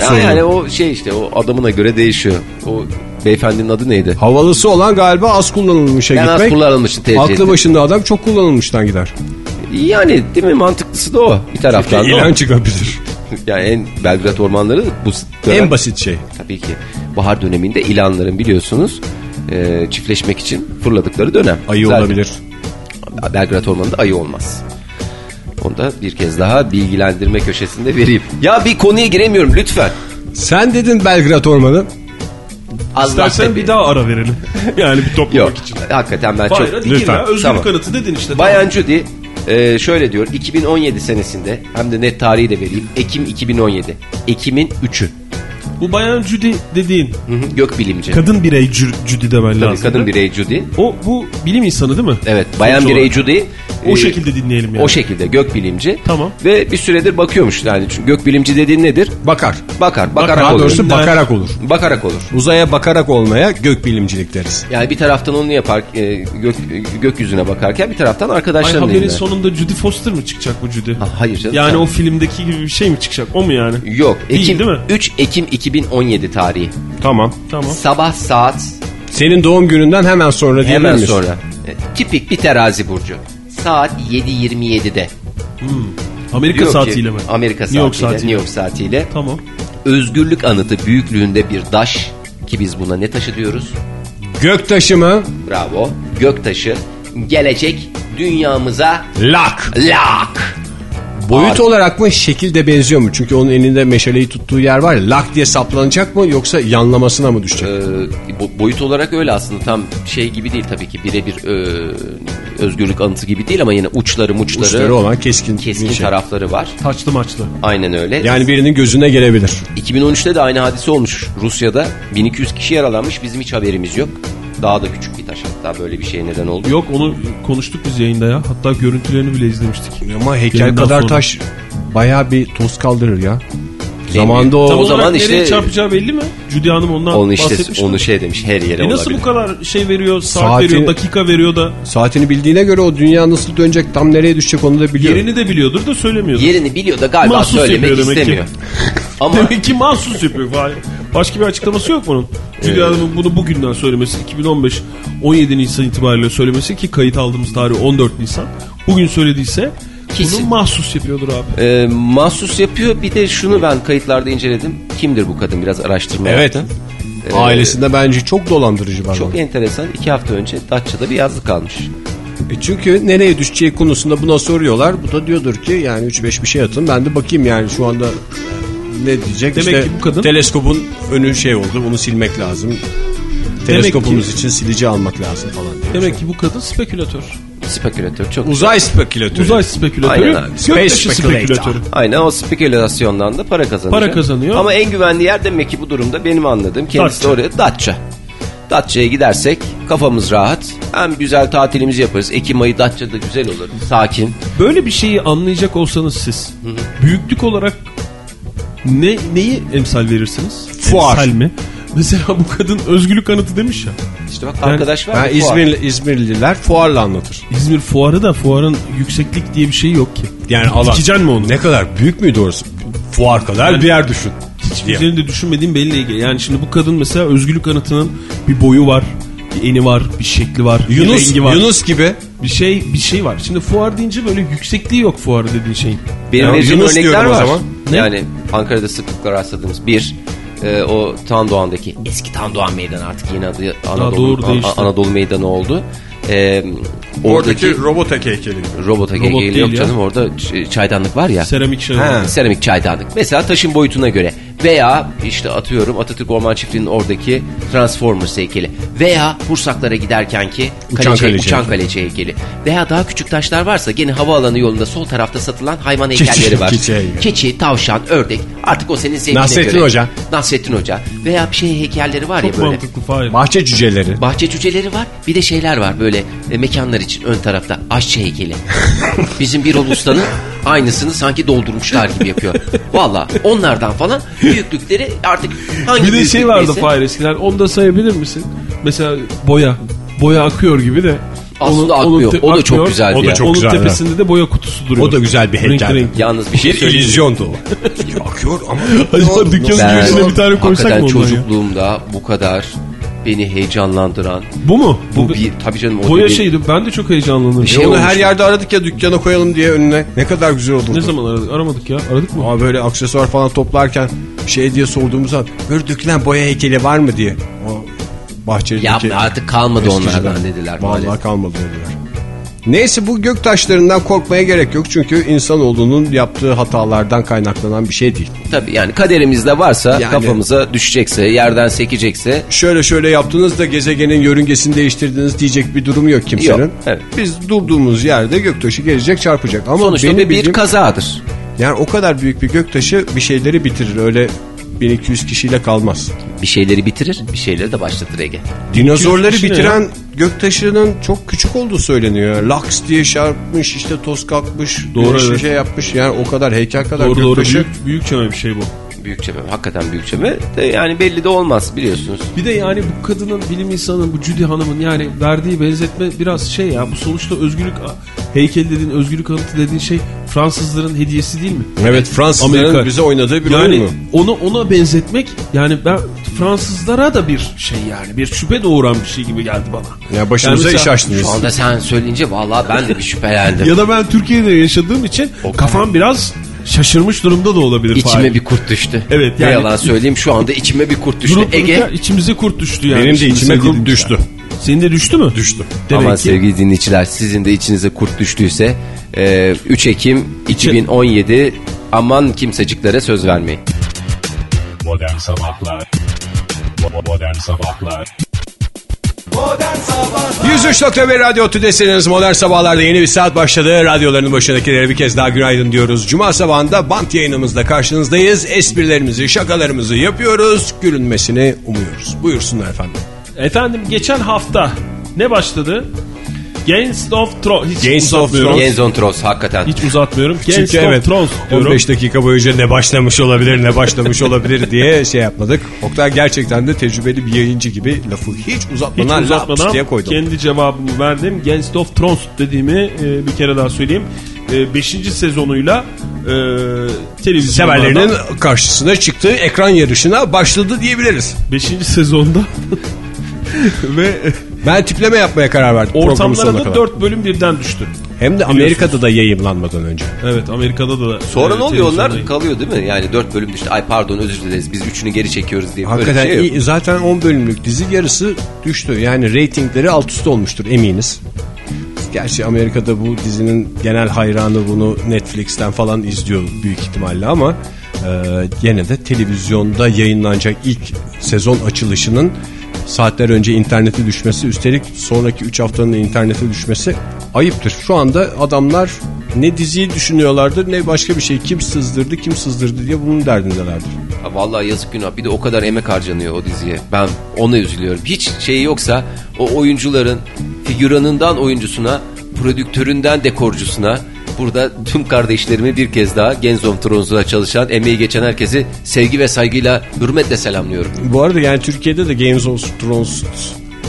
Ya yani o şey işte o adamına göre değişiyor. O beyefendinin adı neydi? Havalısı olan galiba az kullanılmışa Ben az gitmek. kullanılmışı tercih Aklı ettim. başında adam çok kullanılmıştan gider. Yani değil mi mantıklısı da o bir taraftan da o. İlan çıkabilir. Yani en Belgrad ormanları bu dönem, en basit şey. tabii ki bahar döneminde ilanların biliyorsunuz e, çiftleşmek için fırladıkları dönem. Ayı Zaten olabilir. Belgrad ormanında ayı olmaz. Onu da bir kez daha bilgilendirme köşesinde vereyim. Ya bir konuya giremiyorum lütfen. Sen dedin Belgrad Ormanı. Allah İstersen tabii. bir daha ara verelim. yani bir toplamak Yok için. hakikaten ben Hayır çok... Lütfen. ya. Özgürlük Tamam. kanıtı dedin işte. Bayan Judy e, şöyle diyor 2017 senesinde hem de net tarihi de vereyim Ekim 2017 Ekim'in 3'ü Bu Bayan Judy dediğin Hı hı, gökbilimci kadın birey Ju- Judy demen Tabii lazım. kadın birey Judy O bu bilim insanı değil mi? evet bayan Sonuç birey olarak. Judy O e, şekilde dinleyelim yani. o şekilde gökbilimci Tamam. ve bir süredir bakıyormuş yani çünkü gökbilimci dediğin nedir Bakar. bakar bakarak Daha olur doğrusu bakarak olur. bakarak olur Uzaya bakarak olmaya gökbilimcilik deriz. yani bir taraftan onu yapar e, gök, gökyüzüne bakarken bir taraftan Ay arkadaşlarına haberin dinler. sonunda Judy Foster mı çıkacak bu Judy? Ha, hayır canım Yani sen- o filmdeki gibi bir şey mi çıkacak? O mu yani? yok Değil, Ekim, değil mi? 3 Ekim 2017 tarihi Tamam. Tamam. sabah saat Senin doğum gününden hemen sonra diyebilir Hemen sonra. E, tipik bir terazi burcu. Saat 7.27'de. Amerika Diyor ki- saatiyle mi? Amerika New York saatiyle. saatiyle. New York saatiyle. Tamam. Özgürlük anıtı büyüklüğünde bir daş ki biz buna ne taşı diyoruz? Göktaşı mı? Bravo. Göktaşı gelecek dünyamıza Lak. lak. Boyut Abi. olarak mı şekil de benziyor mu? Çünkü onun elinde meşaleyi tuttuğu yer var ya lak diye saplanacak mı yoksa yanlamasına mı düşecek? Ee, bo- boyut olarak öyle aslında tam şey gibi değil tabii ki birebir e, özgürlük anıtı gibi değil ama yine uçları muçları Uçları olan keskin, keskin şey. tarafları var. Taçlı maçlı. Aynen öyle. Yani birinin gözüne gelebilir. 2013'te de aynı hadise olmuş Rusya'da. 1200 kişi yaralanmış bizim hiç haberimiz yok. Daha da küçük bir taş hatta böyle bir şey neden oldu. Yok onu konuştuk biz yayında ya. Hatta görüntülerini bile izlemiştik. Ama heykel Yayından kadar sonra. taş bayağı bir toz kaldırır ya. Zamanında o, Tam o zaman zaman işte- nereye çarpacağı belli mi? Cüdi Hanım ondan Onu işte bahsetmiş onu mi? şey demiş her yere E nasıl olabilir. bu kadar şey veriyor, saat Saati- veriyor, dakika veriyor da saatini bildiğine göre o dünya nasıl dönecek tam nereye düşecek onu da biliyor. yerini de biliyordur da söylemiyordur. Yerini biliyor da galiba Mahsus söylemek demek ki. istemiyor. Ama Demek ki mahsus yapıyor. Başka bir açıklaması yok bunun. Cüdi Hanım'ın bunu bugünden söylemesi 2015 17 Nisan itibariyle söylemesi ki kayıt aldığımız tarih 14 Nisan. Bugün söylediyse Kesin. bunu mahsus yapıyordur abi. e, mahsus yapıyor bir de şunu ben kayıtlarda inceledim. Kimdir bu kadın biraz araştırma Evet. yaptım. Ailesinde bence çok dolandırıcı var. Çok enteresan iki hafta önce Datça'da bir yazlık kalmış. E çünkü nereye düşeceği konusunda buna soruyorlar. Bu da diyordur ki yani 3-5 bir şey atın ben de bakayım yani şu anda ne diyecek. Demek işte ki bu kadın- teleskopun önü şey oldu bunu silmek lazım. Teleskopumuz için silici almak lazım falan diyor. Demek ki bu kadın spekülatör. Spekülatör çok. Uzay spekülatörü. Uzay spekülatörü, Aynen abi. Space spekülatörü. Aynen o spekülasyondan da para kazanıyor. Para kazanıyor. Ama en güvenli yer demek ki bu durumda benim anladığım kendisi de Datça. oraya Datça. Datça'ya gidersek kafamız rahat. Hem güzel tatilimizi yaparız. Ekim ayı Datça'da güzel olur. Sakin. Böyle bir şeyi anlayacak olsanız siz büyüklük olarak ne neyi emsal verirsiniz? Fuar. Emsal mi? Mesela bu kadın özgürlük anıtı demiş ya. İşte bak Yani- arkadaş var. Ha, ya, fuar. İzmir, İzmirliler fuarla anlatır. İzmir fuarı da fuarın yükseklik diye bir şey yok ki. Yani alan. Dikeceksin mi onu? Ne kadar büyük müydü orası? Fuar kadar Yani- bir yer düşün. Hiç diye. üzerinde düşünmediğim belli. Yani şimdi bu kadın mesela özgürlük anıtının bir boyu var, bir eni var, bir şekli var, bir Yunus, rengi var. Yunus gibi. Bir şey bir şey var. Şimdi fuar deyince böyle yüksekliği yok fuarı dediğin şeyin. Benim Ya, vereceğim Yunus örnekler var. zaman. Ne? Yani Ankara'da sıklıkla rastladığımız bir e, o Tandoğan'daki eski Tandoğan Meydanı artık yeni adı Anadolu, doğru, An-. Anadolu Meydanı oldu. E, oradaki robot heykeli. Robot yok değil ya. canım orada çaydanlık var ya. Seramik şey. Ha. Seramik çaydanlık. Mesela taşın boyutuna göre. Veya işte atıyorum Atatürk Orman Çiftliği'nin oradaki Transformers heykeli. Veya Bursaklara giderkenki Uçan kaleci, kaleci uçan kaleci heykeli. Veya daha küçük taşlar varsa gene havaalanı yolunda sol tarafta satılan hayvan Keçi- heykelleri var. keçi. Keçi, tavşan, ördek. Artık o senin zevkine Nasrettin göre. Hoca. Nasrettin Hoca. Veya bir şey heykelleri var Çok ya böyle. mantıklı. Bahçe cüceleri. Bahçe cüceleri var. Bir de şeyler var böyle e, mekanlar için ön tarafta aşçı heykeli. Bizim bir ustanın aynısını sanki doldurmuşlar gibi yapıyor. Valla onlardan falan büyüklükleri artık hangi Bir de şey vardı Fahir eskiden. Onu da sayabilir misin? Mesela boya. Boya akıyor gibi de. Aslında akmıyor. O da çok güzeldi O da ya. çok onun güzel, tepesinde de boya kutusu duruyor. O da güzel bir heykel. Yalnız bir şey Bir söyleyeyim. illüzyondu o. Akıyor ama. Acaba dükkanın girişine bir tane koysak hakikaten mı ya? çocukluğumda bu kadar beni heyecanlandıran Bu mu? bu bir tabii canım o Boya bir- şeydi ben de çok heyecanlanırım. Şey onu her yerde aradık ya dükkana koyalım diye önüne. Ne kadar güzel olurdu. Ne zaman aradık? Aramadık ya. Aradık mı? Ama böyle aksesuar falan toplarken şey diye sorduğumuz an böyle dökülen boya heykeli var mı diye. O bahçedeki Yapma artık kalmadı eskiciler. onlardan dediler. maalesef. Vallahi kalmadı dediler. Neyse bu gök taşlarından korkmaya gerek yok. Çünkü insanoğlunun yaptığı hatalardan kaynaklanan bir şey değil. Tabii yani kaderimizde varsa Yani- kafamıza düşecekse yerden sekecekse Şöyle şöyle yaptınız da gezegenin yörüngesini değiştirdiniz diyecek bir durum yok kimsenin. Yok, evet. Biz durduğumuz yerde göktaşı gelecek çarpacak. Ama sonuçta benim bir, bir kazadır. yani o kadar büyük bir göktaşı bir şeyleri bitirir. Öyle 1200 kişiyle kalmaz. Bir şeyleri bitirir, bir şeyleri de başlatır Ege. Dinozorları 200 kişi ne bitiren göktaşının çok küçük olduğu söyleniyor. Laks diye çarpmış işte toz kalkmış. Doğru, evet. şey yapmış. Yani o kadar heykel kadar Doğru doğru göktaşı. büyük, büyük çeme bir şey bu. Büyükçe mi? Hakikaten büyükçe mi? De yani belli de olmaz biliyorsunuz. Bir de yani bu kadının bilim insanının bu Judy Hanım'ın yani verdiği benzetme biraz şey ya bu sonuçta özgürlük heykel dediğin özgürlük anıtı dediğin şey Fransızların hediyesi değil mi? Evet Fransızların Amerika. bize oynadığı bir Yani oyun mu? onu ona benzetmek yani ben Fransızlara da bir şey yani bir şüphe doğuran bir şey gibi geldi bana. Ya başımıza Yani iş açtınız. Şu anda sen söyleyince vallahi ben de bir şüphelendim. Ya da ben Türkiye'de yaşadığım için kafam biraz şaşırmış durumda da olabilir. İçime Fahir. bir kurt düştü. Evet, Ne yani- yalan söyleyeyim şu anda içime bir kurt düştü. Durup Ege içimize kurt düştü yani. Benim de içime kurt düştü. Senin de düştü mü? Düştü. Demek Aman ki sevgili dinleyiciler sizin de içinize kurt düştüyse e, 3 Ekim 2017 aman kimseciklere söz vermeyin. Modern Sabahlar Modern Sabahlar 103.1 Radyo Tüdesiniz Modern Sabahlar'da yeni bir saat başladı. Radyoların başındakilere bir kez daha günaydın diyoruz. Cuma sabahında bant yayınımızda karşınızdayız. Esprilerimizi, şakalarımızı yapıyoruz. Gülünmesini umuyoruz. Buyursunlar efendim. efendim geçen hafta ne başladı? Games of Thrones. Hiç Games of. Thrones. Genzon Tros hakikaten. Hiç uzatmıyorum. Games Çünkü of evet Thrones diyorum. 15 dakika boyunca ne başlamış olabilir ne başlamış olabilir diye şey yapmadık. Oktay gerçekten de tecrübeli bir yayıncı gibi lafı hiç Hiç uzatmadan, uzatmadan laps diye koydum. kendi cevabımı verdim. Games of Thrones dediğimi e, bir kere daha söyleyeyim. 5. sezonuyla e, televizyonlarda Severlerinin karşısına çıktığı ekran yarışına başladı diyebiliriz. 5. sezonda ve Ben tipleme yapmaya karar verdim ortamlara da kadar. 4 bölüm birden düştü. Hem de Amerika'da da yayınlanmadan önce. Evet Amerika'da da. Sonra e, ne oluyor onlar? televizyonda- Kalıyor değil mi? Yani 4 bölüm düştü. Ay pardon özür dileriz biz 3'ünü geri çekiyoruz diye. Böyle Hakikaten şey iyi. zaten 10 bölümlük dizi yarısı düştü. Yani reytingleri alt üst olmuştur eminiz. Gerçi Amerika'da bu dizinin genel hayranı bunu Netflix'ten falan izliyor büyük ihtimalle ama e, gene de televizyonda yayınlanacak ilk sezon açılışının saatler önce internete düşmesi üstelik sonraki 3 haftanın internete düşmesi ayıptır. Şu anda adamlar ne diziyi düşünüyorlardır ne başka bir şey kim sızdırdı kim sızdırdı diye bunun derdindelerdir. Ha, Vallahi yazık günah. Bir de o kadar emek harcanıyor o diziye. Ben ona üzülüyorum. Hiç şeyi yoksa o oyuncuların figüranından oyuncusuna, prodüktöründen dekorcusuna burada tüm kardeşlerimi bir kez daha Genzom Trons'da çalışan, emeği geçen herkesi sevgi ve saygıyla, hürmetle selamlıyorum. Bu arada yani Türkiye'de de Thrones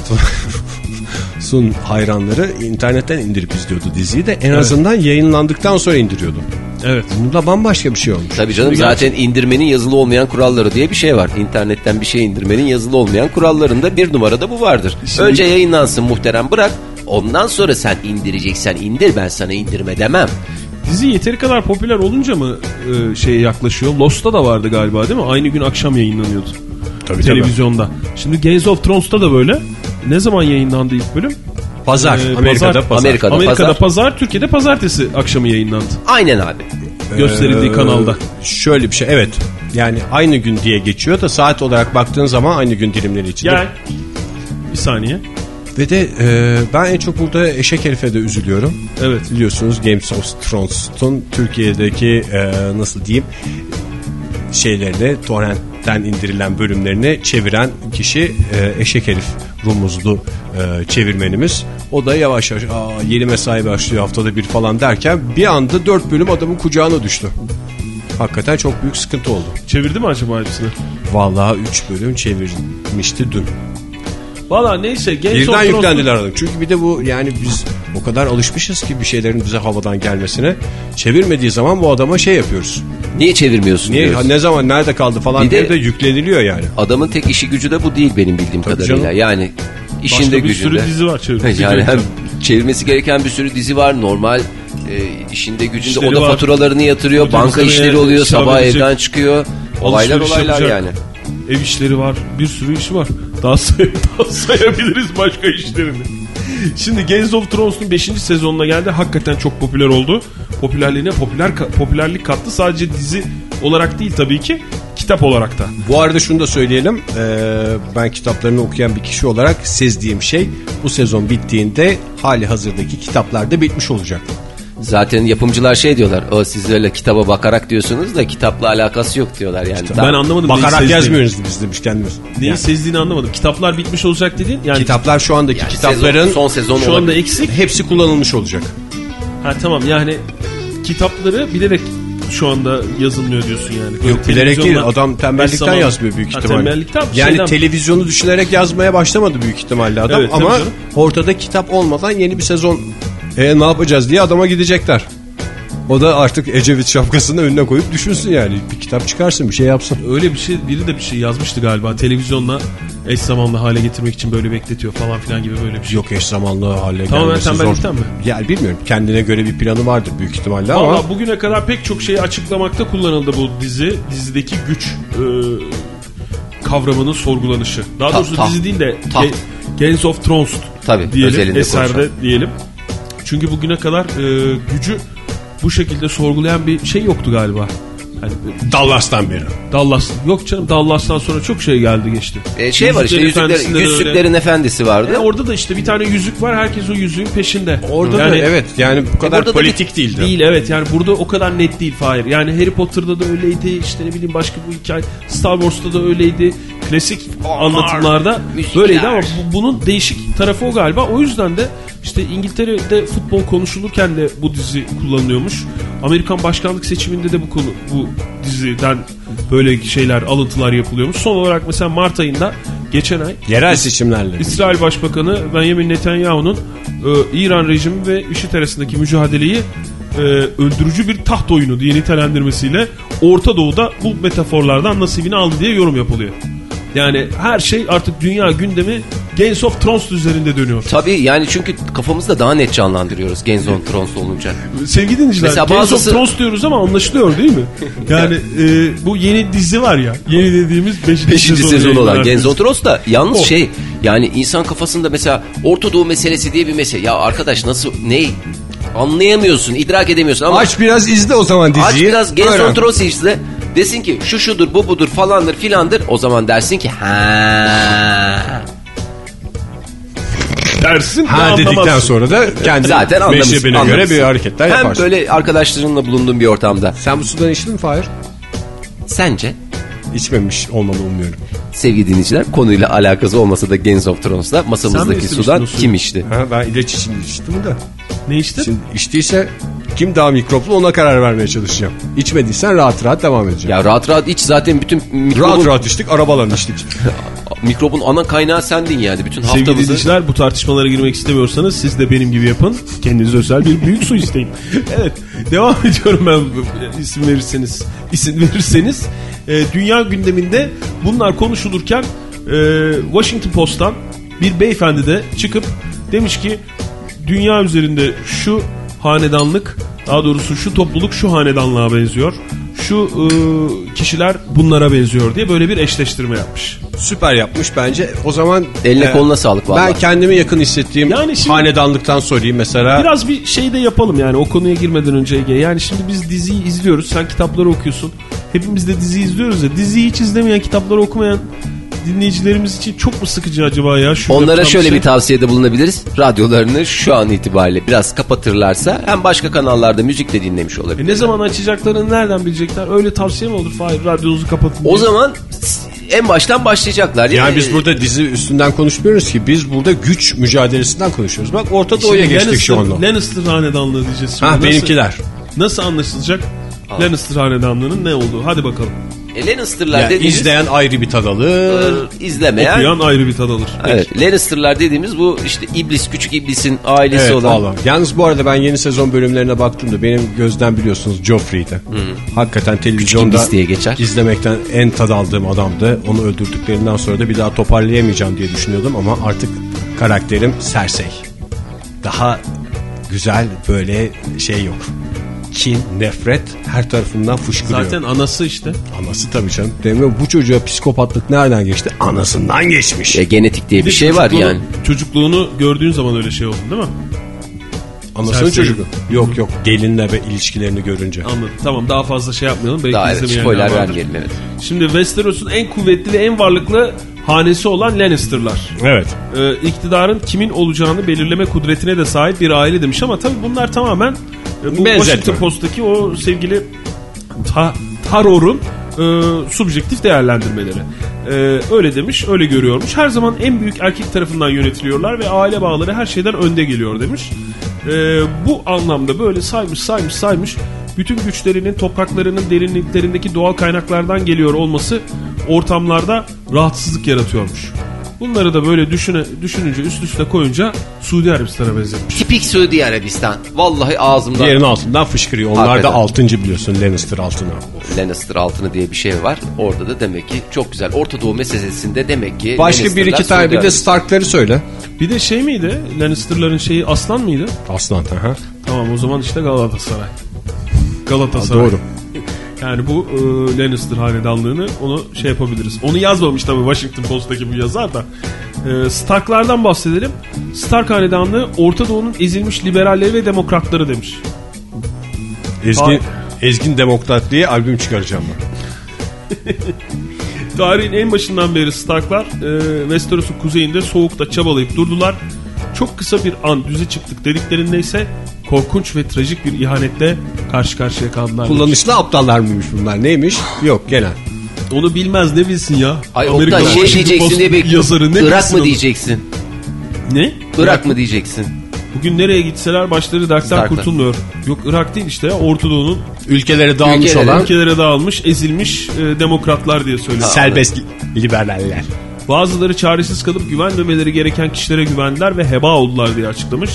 sun hayranları internetten indirip izliyordu diziyi de en azından yayınlandıktan sonra indiriyordu. Evet. Bunda bambaşka bir şey olmuş. Tabii canım Şimdi zaten indirmenin yazılı olmayan kuralları diye bir şey var. İnternetten bir şey indirmenin yazılı olmayan kurallarında bir numarada bu vardır. Önce yayınlansın muhterem bırak. Ondan sonra sen indireceksen indir ben sana indirme demem. Dizi yeteri kadar popüler olunca mı e, şeye yaklaşıyor? Lost'ta da vardı galiba değil mi? Aynı gün akşam yayınlanıyordu. Tabii, televizyonda. Şimdi Games of Thrones'ta da böyle. Ne zaman yayınlandı ilk bölüm? Pazar. Ee, Amerika'da pazar. pazar. Amerika'da, Amerika'da pazar. pazar, Türkiye'de pazartesi akşamı yayınlandı. Aynen abi. Gösterildiği Ee, kanalda. Şöyle bir şey evet. Yani aynı gün diye geçiyor da saat olarak baktığın zaman aynı gün dilimleri içinde. Gel. Bir saniye. Ve de e, ben en çok burada eşek herife de üzülüyorum. Evet. Biliyorsunuz Games of Thrones'un Türkiye'deki e, nasıl diyeyim şeylerini torrentten indirilen bölümlerini çeviren kişi e, eşek herif rumuzlu e, çevirmenimiz. O da yavaş yavaş Aa, yeni mesai başlıyor haftada bir falan derken bir anda dört bölüm adamın kucağına düştü. Hakikaten çok büyük sıkıntı oldu. Çevirdi mi acaba hepsini? Vallahi 3 bölüm çevirmişti dün. Valla neyse of Birden yüklendiler adam. Çünkü bir de bu yani biz o kadar alışmışız ki bir şeylerin bize havadan gelmesine. Çevirmediği zaman bu adama şey yapıyoruz. Niye çevirmiyorsun Niye diyoruz. ne zaman nerede kaldı falan Bir diye de- de yükleniliyor yani. Adamın tek işi gücü de bu değil benim bildiğim Tabii kadarıyla. canım. Yani işinde Başka bir gücünde. sürü dizi var çevirmesi Yani gereken. hem çevirmesi gereken bir sürü dizi var. Normal e, işinde gücünde İşleri o da var. faturalarını yatırıyor. Otobüsleri banka işleri oluyor. Sabah edecek. evden çıkıyor. Olaylar olaylar yapacak. yani. Ev işleri var. Bir sürü işi var. Daha, say daha sayabiliriz başka işlerini. Şimdi Games of Thrones'un 5. sezonuna geldi. Hakikaten çok popüler oldu. Popülerliğine popüler popülerlik kattı. Sadece dizi olarak değil tabii ki. Kitap olarak da. Bu arada şunu da söyleyelim. Ee, ben kitaplarını okuyan bir kişi olarak sezdiğim şey bu sezon bittiğinde hali hazırdaki kitaplar da bitmiş olacak. Zaten yapımcılar şey diyorlar. O siz öyle kitaba bakarak diyorsunuz da kitapla alakası yok diyorlar yani. Ben Tam- anlamadım. Bakarak yazmıyoruz biz demiş kendimiz. Neyi Yani sezdiğini anlamadım. Kitaplar bitmiş olacak dedin. Yani kitaplar şu andaki Yani kitapların sezon- son sezon şu anda eksik. hepsi kullanılmış olacak. Ha tamam yani kitapları bilerek şu anda yazılmıyor diyorsun yani. Böyle Yok bilerek değil adam tembellikten eş zamanlı- yazmıyor büyük Ha, ihtimalle. tembellikten yani şeyden- televizyonu düşünerek yazmaya başlamadı büyük ihtimalle adam Evet, ama canım. ortada kitap olmadan yeni bir sezon e, ne yapacağız diye adama gidecekler. O da artık Ecevit şapkasını önüne koyup düşünsün yani. Bir kitap çıkarsın bir şey yapsın. Öyle bir şey biri de bir şey yazmıştı galiba televizyonla eş zamanlı hale getirmek için böyle bekletiyor falan filan gibi böyle bir şey. Yok eş zamanlı hale Tamamen gelmesi zor. tembellikten mi? Yani bilmiyorum kendine göre bir planı vardır büyük ihtimalle ama Valla bugüne kadar pek çok şeyi açıklamakta kullanıldı bu dizi. Dizideki güç e, kavramının sorgulanışı. Daha Ta- doğrusu taht. dizi değil de. Ge- Games of Thrones Tabii, diyelim eserde konuşalım. diyelim. Çünkü bugüne kadar e, gücü bu şekilde sorgulayan bir şey yoktu galiba. Yani Dallas'tan beri. Dallas yok canım Dallas'tan sonra çok şey geldi geçti. E, şey var işte Yüzüklerin yüzükler, yüzüklerin efendisi vardı. E, orada da işte bir tane yüzük var herkes o yüzüğün peşinde. Orada yani, da evet yani bu kadar da politik değildi. Değil evet yani burada o kadar net değil Fahir. Yani Harry Potter'da da öyleydi işte ne bileyim başka bu hikaye Star Wars'ta da öyleydi. Klasik anlatımlarda müzikler. böyleydi ama bu- bunun değişik tarafı o galiba. O yüzden de işte İngiltere'de futbol konuşulurken de bu dizi kullanılıyormuş. Amerikan başkanlık seçiminde de bu konu bu diziden böyle şeyler alıntılar yapılıyormuş. Son olarak mesela Mart ayında geçen ay Yerel seçimlerle. İsrail Başbakanı Benjamin Netanyahu'nun e, İran rejimi ve IŞİD arasındaki mücadeleyi e, öldürücü bir taht oyunu diye nitelendirmesiyle Orta Doğu'da bu metaforlardan nasibini aldı diye yorum yapılıyor. Yani her şey artık dünya gündemi Games of Thrones üzerinde dönüyor. Tabii yani çünkü kafamızda daha net canlandırıyoruz Games of Thrones olunca. Sevgili dinleyiciler Mesela Games bazısı- of Thrones diyoruz ama anlaşılıyor değil mi? Yani e, bu yeni dizi var ya yeni dediğimiz 5. Beşinci sezon olan Games of Thrones da yalnız O. şey yani insan kafasında mesela Orta Doğu meselesi diye bir mesele. Ya arkadaş nasıl ne anlayamıyorsun idrak edemiyorsun ama Aç biraz izle o zaman diziyi. Aç biraz Games of Thrones izle. Desin ki şu şudur bu budur falandır filandır. O zaman dersin ki ha. Dersin Ha dedikten sonra da kendi Zaten anlamışsın. meşrebine göre anlamışsın. bir hareketler Hem yaparsın. böyle arkadaşlarınla bulunduğun bir ortamda. Sen bu sudan içtin mi Fahir? Sence İçmemiş olmanı umuyorum. sevgili dinleyiciler konuyla alakası olmasa da Games of Thrones'la masamızdaki sudan kim içti? Ha, ben ilaç için içtim de. Ne işte? Şimdi içtiyse kim daha mikroplu ona karar vermeye çalışacağım. İçmediysen rahat rahat devam edeceğim. Ya rahat rahat iç zaten bütün mikrobun, rahat rahat içtik arabalarını içtik. mikrobun ana kaynağı sendin yani. Bütün Sevgili haftamızı dinleyiciler bu tartışmalara girmek istemiyorsanız siz de benim gibi yapın. Kendinize özel bir büyük su isteyin. evet devam ediyorum ben isim verirseniz. isim verirseniz. Ee, dünya gündeminde bunlar konuşulurken e, Washington Post'tan bir beyefendi de çıkıp demiş ki dünya üzerinde şu hanedanlık daha doğrusu şu topluluk şu hanedanlığa benziyor. Şu e, kişiler bunlara benziyor diye böyle bir eşleştirme yapmış. Süper yapmış bence. O zaman Eline e, koluna sağlık vallahi. Ben kendimi yakın hissettiğim Yani şimdi- hanedanlıktan sorayım mesela. Biraz bir şey de yapalım yani o konuya girmeden önce Ege. Yani şimdi biz diziyi izliyoruz. Sen kitapları okuyorsun. Hepimiz de dizi izliyoruz ya. Diziyi hiç izlemeyen, kitapları okumayan dinleyicilerimiz için çok mu sıkıcı acaba ya? Şu Onlara şöyle şey? bir tavsiyede bulunabiliriz. Radyolarını şu an itibariyle biraz kapatırlarsa hem başka kanallarda müzik de dinlemiş E olabilir. ne zaman açacaklarını nereden bilecekler? Öyle tavsiye mi olur? Fahir radyonuzu kapatın. O diye. zaman en baştan başlayacaklar. Yani biz burada dizi üstünden konuşmuyoruz ki. Biz burada güç mücadelesinden konuşuyoruz. Bak Orta Doğu'ya geçtik şu anda. Lannister hanedanlığı diyeceğiz şimdi. Ha Nasıl- benimkiler. Nasıl anlaşılacak? Lannister hanedanlığının ne olduğu. Hadi bakalım. E, Lannister'lar Yani dediğimiz izleyen ayrı bir tad alır. e, izlemeyen Okuyan ayrı bir tad alır. Evet, Lannister'lar dediğimiz bu işte iblis, küçük iblisin ailesi Evet olan. valla. Yalnız bu arada ben yeni sezon bölümlerine baktığımda benim gözden biliyorsunuz Joffrey'di. Hakikaten televizyonda diye geçer. izlemekten en tad aldığım adamdı. Onu öldürdüklerinden sonra da bir daha toparlayamayacağım diye düşünüyordum ama artık karakterim Cersei. Daha güzel böyle şey yok. Kin, nefret her tarafından fışkırıyor. Zaten anası işte. Anası tabii canım. Demiyorum bu çocuğa psikopatlık nereden geçti? Anasından geçmiş. E, genetik diye bir de şey var yani. Çocukluğunu gördüğün zaman öyle şey oldu değil mi? Anasının çocuğu. Yok yok gelinle ve ilişkilerini görünce. Anladım. Tamam daha fazla şey yapmayalım. Belki Daha evet, spoiler vermeyelim evet. Şimdi Westeros'un en kuvvetli ve en varlıklı hanesi olan Lannister'lar. Evet. Ee, iktidarın kimin olacağını belirleme kudretine de sahip bir aile demiş ama tabii bunlar tamamen bu Benzetme. Washington Post'taki o sevgili ta, Taror'un e, subjektif değerlendirmeleri. E, öyle demiş, öyle görüyormuş. Her zaman en büyük erkek tarafından yönetiliyorlar ve aile bağları her şeyden önde geliyor demiş. E, bu anlamda böyle saymış saymış saymış bütün güçlerinin topraklarının derinliklerindeki doğal kaynaklardan geliyor olması ortamlarda rahatsızlık yaratıyormuş. Bunları da böyle düşüne, düşününce üst üste koyunca Suudi Arabistan'a benzetmiş. Tipik Suudi Arabistan. Vallahi ağzımda Yerin altından fışkırıyor. Onlar Hakikaten. da altıncı biliyorsun Lannister altına. Lannister altını diye bir şey var. Orada da demek ki çok güzel. Orta Doğu meselesinde demek ki Başka bir iki tane bir de. Stark'ları söyle. Bir de şey miydi? Lannister'ların şeyi aslan mıydı? Aslan. Aha. Tamam o zaman işte Galatasaray. Galatasaray. Doğru. Yani bu e, Lannister hanedanlığını onu şey yapabiliriz. Onu yazmamış tabii Washington Post'taki bu yazar da. Ee, Starklardan bahsedelim. Stark hanedanlığı Orta Doğu'nun ezilmiş liberalleri ve demokratları demiş. Ezgin. Ezgin Demokrat diye albüm çıkaracağım ben. Tarihin en başından beri Starklar e, Westeros'un kuzeyinde soğukta çabalayıp durdular. Çok kısa bir an düze çıktık dediklerinde ise korkunç ve trajik bir ihanetle karşı karşıya kaldılar. Kullanışlı aptallar mıymış bunlar? Neymiş? Yok genel. Onu bilmez ne bilsin ya. Ay Oktay şey diyeceksin diye bekliyorum. yazarı ne Irak mı onu? diyeceksin? Ne? Irak mı diyeceksin? Bugün nereye gitseler başları dertten Starklar. kurtulmuyor. Yok Irak değil işte ya Orta Doğu'nun Ülkelere dağılmış Ülkelere- olan ülkelere dağılmış ezilmiş e, demokratlar diye söylüyor. serbest liberaller. Bazıları çaresiz kalıp güvenmemeleri gereken kişilere güvendiler ve heba oldular diye açıklamış.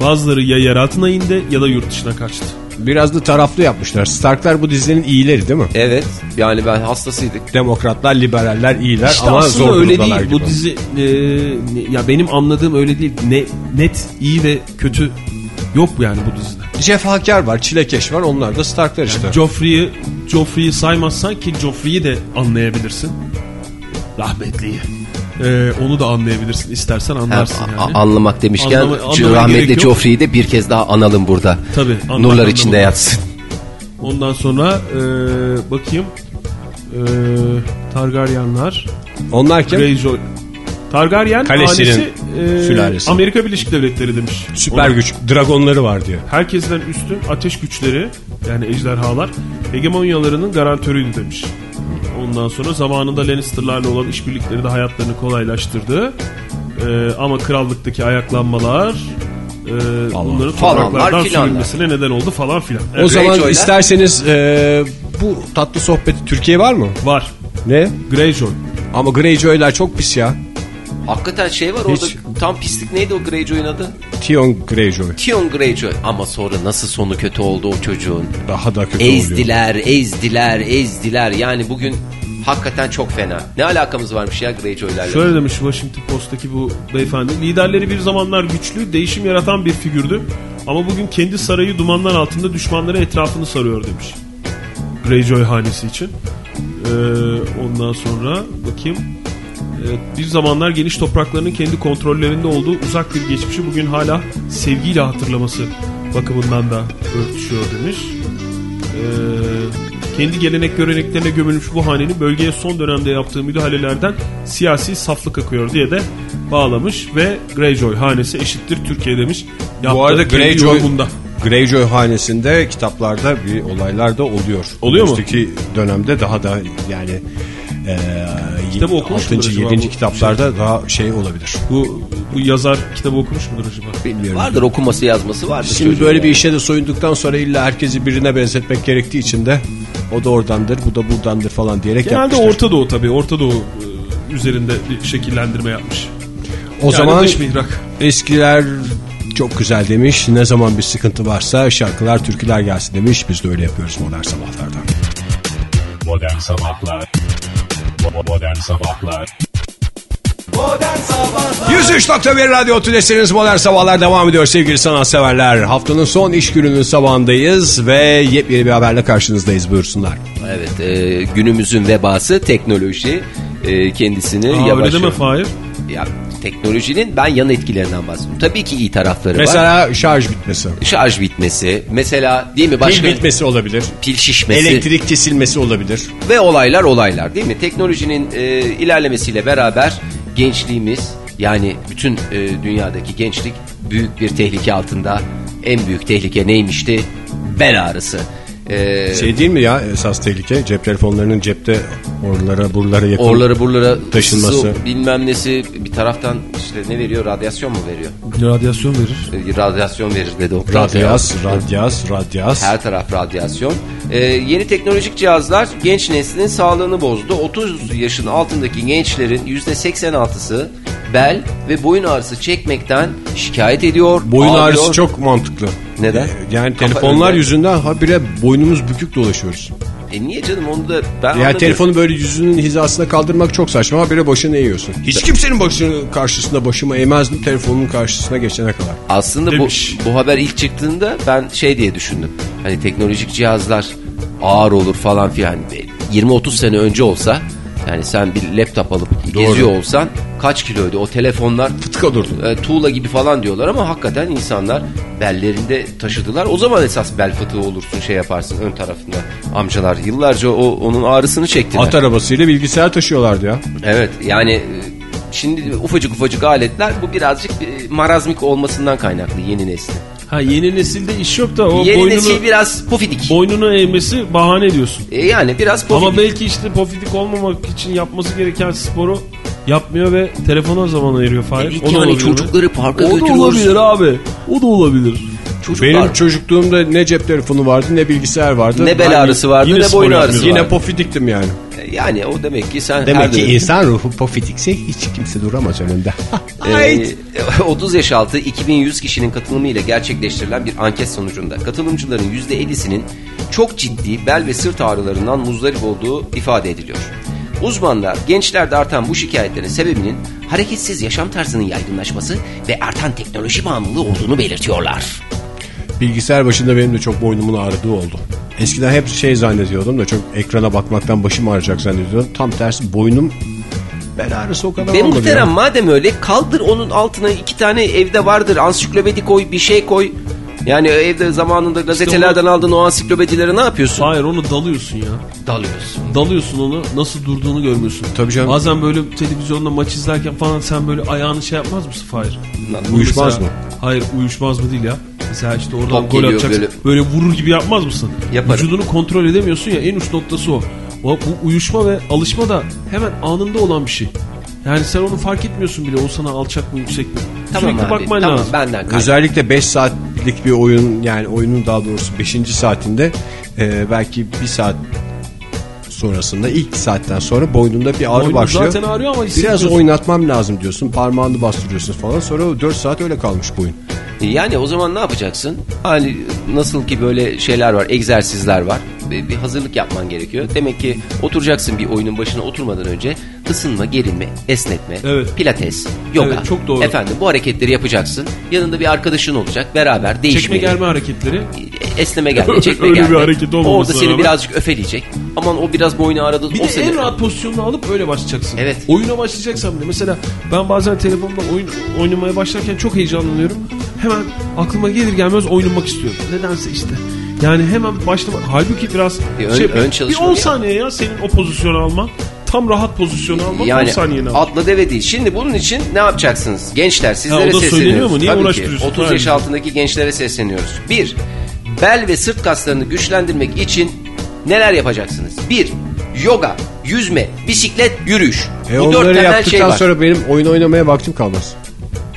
Bazıları ya yer altına indi ya da yurt dışına kaçtı. Biraz da taraflı yapmışlar. Starklar bu dizinin iyileri değil mi? Evet. Yani ben hastasıydık. Demokratlar, liberaller iyiler İşte ama aslında zor öyle değil. gibi. Bu dizi e, ya benim anladığım öyle değil. Ne net iyi ve kötü yok yani bu dizide. Cefakar var, çilekeş var. Onlar da Starklar işte. Joffrey'i Joffrey'i saymazsan ki Joffrey'i de anlayabilirsin. Rahmetliyi. E, onu da anlayabilirsin istersen Ha, anlarsın a- yani. anlamak demişken Anlama- rahmetli. Joffrey'i de bir kez daha analım burada. Tabii, anlam- Nurlar içinde yatsın. Ondan sonra e, bakayım. E, Targaryenlar. Onlar kim? Greyjoy. Targaryen Kalesinin hanesi, e, sülalesi. Amerika Birleşik Devletleri demiş. Süper Ona- güç. Dragonları var diyor. Herkesten üstün ateş güçleri yani ejderhalar hegemonyalarının garantörüydü demiş. Ondan sonra zamanında Lannister'larla olan işbirlikleri de hayatlarını kolaylaştırdı. Ee, ama krallıktaki ayaklanmalar e, bunların topraklardan sürülmesine neden oldu falan filan. O Evet, zaman Greyjoy'lar- isterseniz e, bu tatlı sohbeti Türkiye var mı? var. Ne? Greyjoy. Ama Greyjoy'lar çok pis ya. Hakikaten şey var orada tam pislik neydi o Greyjoy'un adı? Tion Greyjoy. Tion Greyjoy. Ama sonra nasıl sonu kötü oldu o çocuğun. Daha da kötü oluyor. Ezdiler, ezdiler, ezdiler. Yani bugün hakikaten çok fena. Ne alakamız varmış ya Greyjoy'larla? Şöyle demiş Washington Post'taki bu beyefendi. Liderleri bir zamanlar güçlü, değişim yaratan bir figürdü. Ama bugün kendi sarayı dumanlar altında düşmanları etrafını sarıyor demiş. Greyjoy hanesi için. Ee, ondan sonra bakayım. Ee, bir zamanlar geniş topraklarının kendi kontrollerinde olduğu uzak bir geçmişi bugün hala sevgiyle hatırlaması bakımından da örtüşüyor demiş. Ee, kendi gelenek göreneklerine gömülmüş bu hanenin bölgeye son dönemde yaptığı müdahalelerden siyasi saflık akıyor diye de bağlamış ve Greyjoy hanesi eşittir Türkiye demiş. Yaptığı Bu arada Greyjoy, yorumunda. Greyjoy hanesinde kitaplarda bir olaylar da oluyor. Oluyor mu? Önümüzdeki dönemde daha da yani e, Kitabı okumuş 6. mudur acaba 7. bu kitaplarda daha şey olabilir. Bu, bu yazar kitabı okumuş mudur acaba? Bilmiyorum. Vardır okuması yazması vardır. Şimdi böyle bir işe de soyunduktan sonra illa herkesi birine benzetmek gerektiği için de o da oradandır, bu da buradandır falan diyerek Genelde yapmıştır. Orta Doğu tabii. Orta Doğu e, üzerinde bir şekillendirme yapmış. o Yani zaman eskiler çok güzel demiş. Ne zaman bir sıkıntı varsa şarkılar, türküler gelsin demiş. Biz de öyle yapıyoruz modern sabahlarda. Modern Sabahlar Modern Sabahlar 103.1 Radyo Tülesi'niz Modern Sabahlar devam ediyor sevgili sanatseverler. Haftanın son iş gününün sabahındayız ve yepyeni bir haberle karşınızdayız buyursunlar. Evet e, günümüzün vebası teknoloji e, kendisini Aa, yavaş öyle deme Fahir. ya, teknolojinin ben yan etkilerinden bahsediyorum. Tabii ki iyi tarafları var. Mesela şarj bitmesi. Şarj bitmesi, mesela değil mi başka Pil bitmesi olabilir. pil şişmesi Elektrik kesilmesi olabilir. ve olaylar olaylar değil mi? Teknolojinin e, ilerlemesiyle beraber gençliğimiz yani bütün e, dünyadaki gençlik büyük bir tehlike altında. En büyük tehlike neymişti? Bel ağrısı. E, Şey değil mi ya esas tehlike? Cep telefonlarının cepte oralara buralara yakın. Orları buralara Taşınması. ısı, bilmem nesi bir taraftan işte ne veriyor radyasyon mu veriyor? Radyasyon verir. E, Radyasyon verir dedi o. Radyas, radyas, radyas. Her taraf radyasyon. Ee, yeni teknolojik cihazlar genç neslin sağlığını bozdu. 30 yaşın altındaki gençlerin %86'sı bel ve boyun ağrısı çekmekten şikayet ediyor. Boyun ağrıyor. ağrısı çok mantıklı. Neden? Ee, Yani Kafa telefonlar önde. yüzünden habire boynumuz bükük dolaşıyoruz. E niye canım onu da ben Yani anlamıyorum. telefonu böyle yüzünün hizasına kaldırmak çok saçma. Habire başını eğiyorsun. Hiç kimsenin başının karşısında başımı eğmezdim telefonun karşısına geçene kadar. Aslında bu, bu haber ilk çıktığında ben şey diye düşündüm. Hani teknolojik cihazlar ağır olur falan filan. 20-30 sene önce olsa Yani sen bir laptop alıp geziyor olsan kaç kiloydu o telefonlar Fıtık olurdun. e, tuğla gibi falan diyorlar ama hakikaten insanlar bellerinde taşıdılar. O zaman esas bel fıtığı olursun şey yaparsın ön tarafında amcalar yıllarca o onun ağrısını çektiler. At arabasıyla bilgisayar taşıyorlardı ya. Evet yani e, şimdi ufacık ufacık aletler bu birazcık e, marazmik olmasından kaynaklı yeni nesli. Ha yeni nesilde iş yok da o yeni boynunu, nesil biraz pofidik. boynunu eğmesi bahane diyorsun. E, yani biraz pofidik. Ama belki işte pofidik olmamak için yapması gereken sporu yapmıyor ve telefona zaman ayırıyor Fahir. Da yani çocukları parka O da götürüyoruz. olabilir abi. O da olabilir. Çocuklar- Benim çocukluğumda ne cep telefonu vardı ne bilgisayar vardı. ne bel Ben ağrısı vardı yine ne boyun ağrısı Yine vardı. pofidiktim yani. Yani o demek ki sen Demek ki dönem- insan ruhu pofidikse hiç kimse duramaz önünde. Ee, 30 yaş altı 2100 kişinin katılımıyla gerçekleştirilen bir anket sonucunda katılımcıların %50'sinin çok ciddi bel ve sırt ağrılarından muzdarip olduğu ifade ediliyor. Uzmanlar gençlerde artan bu şikayetlerin sebebinin hareketsiz yaşam tarzının yaygınlaşması ve artan teknoloji bağımlılığı olduğunu belirtiyorlar. Bilgisayar başında benim de çok boynumun ağrıdığı oldu. Eskiden hep şey zannediyordum da çok ekrana bakmaktan başım ağrıyacak zannediyordum. Tam tersi boynum bel ağrısı o kadar Ve olmadı muhterem ya. madem öyle kaldır onun altına iki tane evde vardır ansiklopedi koy bir şey koy. Yani evde zamanında gazetelerden aldığın o ansiklopedileri ne yapıyorsun? Hayır onu dalıyorsun ya. Dalıyorsun. Dalıyorsun onu nasıl durduğunu görmüyorsun. Tabii canım. Bazen böyle televizyonda maç izlerken falan sen böyle ayağını şey yapmaz mısın Fahir? Uyuşmaz Mesela- mı? Hayır uyuşmaz mı değil ya. Mesela işte oradan Top gol atacaksın. böyle. Böyle. vurur gibi yapmaz mısın? Yaparım. Vücudunu kontrol edemiyorsun ya en uç noktası o. o. Bu uyuşma ve alışma da hemen anında olan bir şey. Yani sen onu fark etmiyorsun bile o sana alçak mı yüksek mi? Tamam Sürekli abi, bakman tamam lazım. benden. Özellikle 5 saatlik bir oyun yani oyunun daha doğrusu 5. saatinde e, belki bir saat sonrasında ilk saatten sonra boynunda bir ağrı Boynun başlıyor. zaten ağrıyor ama Biraz oynatmam lazım diyorsun. Parmağını bastırıyorsun falan. Sonra 4 saat öyle kalmış boyun. Yani o zaman ne yapacaksın? Hani nasıl ki böyle şeyler var, egzersizler var. Bir, bir hazırlık yapman gerekiyor. Demek ki oturacaksın bir oyunun başına oturmadan önce ısınma, gerilme, esnetme, Evet. pilates, yoga. Evet, çok doğru. Efendim bu hareketleri yapacaksın. Yanında bir arkadaşın olacak. Beraber Çekme değişmeli. gelme hareketleri. Esneme gelme, çekme Öyle bir gelme. hareket olmaması Orada seni rağmen. birazcık öfeleyecek. Aman o biraz boynu ağrıdı. Bir o de seni... en rahat pozisyonunu alıp öyle başlayacaksın. Evet. Oyuna başlayacaksan bile. Mesela ben bazen telefonda oyun oynamaya başlarken çok heyecanlanıyorum. Hemen aklıma gelir gelmez oynamak istiyorum. Nedense işte. Yani hemen başlama. Halbuki biraz Bir ön- şey, ön bir çalışma 10 yap. saniye ya senin o pozisyonu alman. Tam rahat pozisyonu alman 10 Yani saniyeni al. atla deve değil. Şimdi bunun için ne yapacaksınız? Gençler sizlere Ha, o da söyleniyor sesleniyoruz. mu? Niye Tabii ki. uğraştırıyorsun? 30 yaş altındaki gençlere sesleniyoruz. Bir, bel ve sırt kaslarını güçlendirmek için neler yapacaksınız? Bir, yoga, yüzme, bisiklet, yürüyüş. E Bu dört onları temel yaptıktan şey var. sonra benim oyun oynamaya vaktim kalmaz.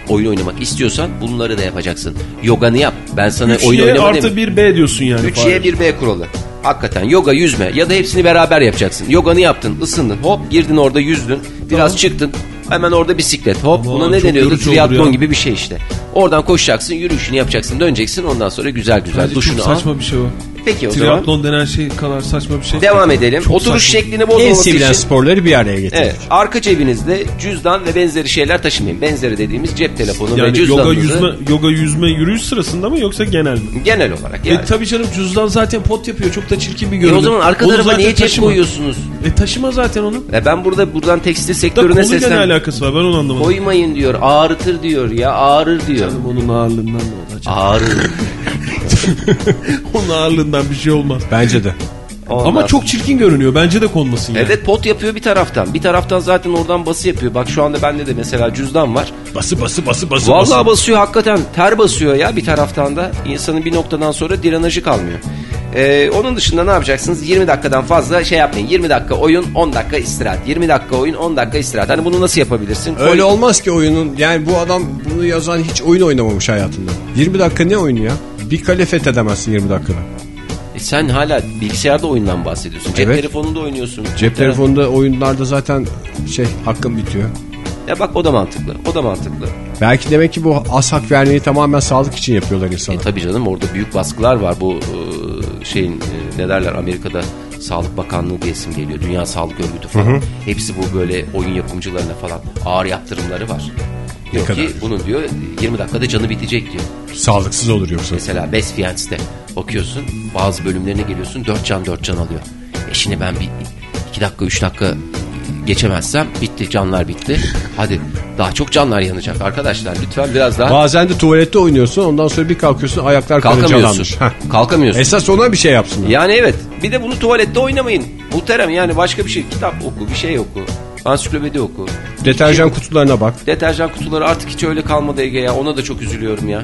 Oyun oynamak istiyorsan bunları da yapacaksın. Yoganı yap. Ben sana 3 oyun oynama artı demiyorum. 1 B diyorsun yani. 3 Fahir. Y 1 B kuralı. Hakikaten yoga yüzme ya da hepsini beraber yapacaksın. Yoganı yaptın, ısındın, hop girdin orada yüzdün, biraz çıktın. Hemen orada bisiklet hop Aman, buna ne deniyordu? Triatlon gibi bir şey işte. Oradan koşacaksın, yürüyüşünü yapacaksın, döneceksin ondan sonra güzel güzel Bence duşunu çok al. saçma bir şey o. Peki o zaman Triatlon denen şey kadar saçma bir şey. devam edelim. Çok Oturuş saçma. şeklini En bozmaması sevilen için sporları bir araya getirdik. Evet, arka cebinizde cüzdan ve benzeri şeyler taşımayın. Benzeri dediğimiz cep telefonu ve Yani yoga cüzdanınızı yüzme, yoga yüzme yürüyüş sırasında mı yoksa genel mi? genel olarak yani. E tabii canım cüzdan zaten pot yapıyor. Çok da çirkin bir E görünüm. o zaman arka tarafa niye cep taşıma. koyuyorsunuz? E taşıma zaten onu. E ben burada buradan tekstil Da sektörüne koluyla ne seslen. alakası var ben onu anlamadım. Koymayın diyor, ağrıtır diyor ya, ağrır diyor. Canım onun ağırlığından ne olacak? Ağrır. onun ağırlığından bir şey olmaz. Bence de. Ondan Ama çok çirkin görünüyor. Bence de konmasın yani. Evet pot yapıyor bir taraftan. Bir taraftan zaten oradan bası yapıyor. Bak şu anda bende de mesela cüzdan var. Bası bası bası bası Vallahi bası. basıyor hakikaten. Ter basıyor ya bir taraftan da. İnsanın bir noktadan sonra direnajı kalmıyor. Ee, onun dışında ne yapacaksınız? 20 dakikadan fazla şey yapmayın. 20 dakika oyun, 10 dakika istirahat. 20 dakika oyun, 10 dakika istirahat. Hani bunu nasıl yapabilirsin? Öyle olmaz ki oyunun. Yani bu adam bunu yazan hiç oyun oynamamış hayatında. 20 dakika ne oyunu ya? Bir kale fethedemezsin 20 dakikada. E sen hala bilgisayarda oyundan bahsediyorsun. Cep Evet. telefonunda oynuyorsun. Cep telefonunda oyunlarda zaten şey hakkın bitiyor. Ya bak o da mantıklı. O da mantıklı. Belki demek ki bu az hak vermeyi tamamen sağlık için yapıyorlar insana. E tabii canım orada büyük baskılar var. Bu e, şeyin e, ne derler Amerika'da Sağlık Bakanlığı diye isim geliyor. Dünya Sağlık Örgütü falan. Hepsi bu böyle oyun yapımcılarına falan ağır yaptırımları var. Diyor kadar? ki bunun diyor 20 dakikada canı bitecek diyor. Sağlıksız olur yoksa. Mesela Best Fiance'de bakıyorsun bazı bölümlerine geliyorsun 4 can 4 can alıyor. E şimdi ben bir 2 dakika 3 dakika geçemezsem bitti canlar bitti. Hadi daha çok canlar yanacak arkadaşlar lütfen biraz daha Bazen de tuvalette oynuyorsun ondan sonra bir kalkıyorsun ayaklar kalkamıyorsun. Kalkamıyorsun. Esas ona bir şey yapsınlar. Yani evet bir de bunu tuvalette oynamayın. Muhterem yani başka bir şey kitap oku bir şey oku. Ansiklopedi oku. Deterjan kutularına bak. Deterjan kutuları artık hiç öyle kalmadı Ege ya. Ona da çok üzülüyorum ya.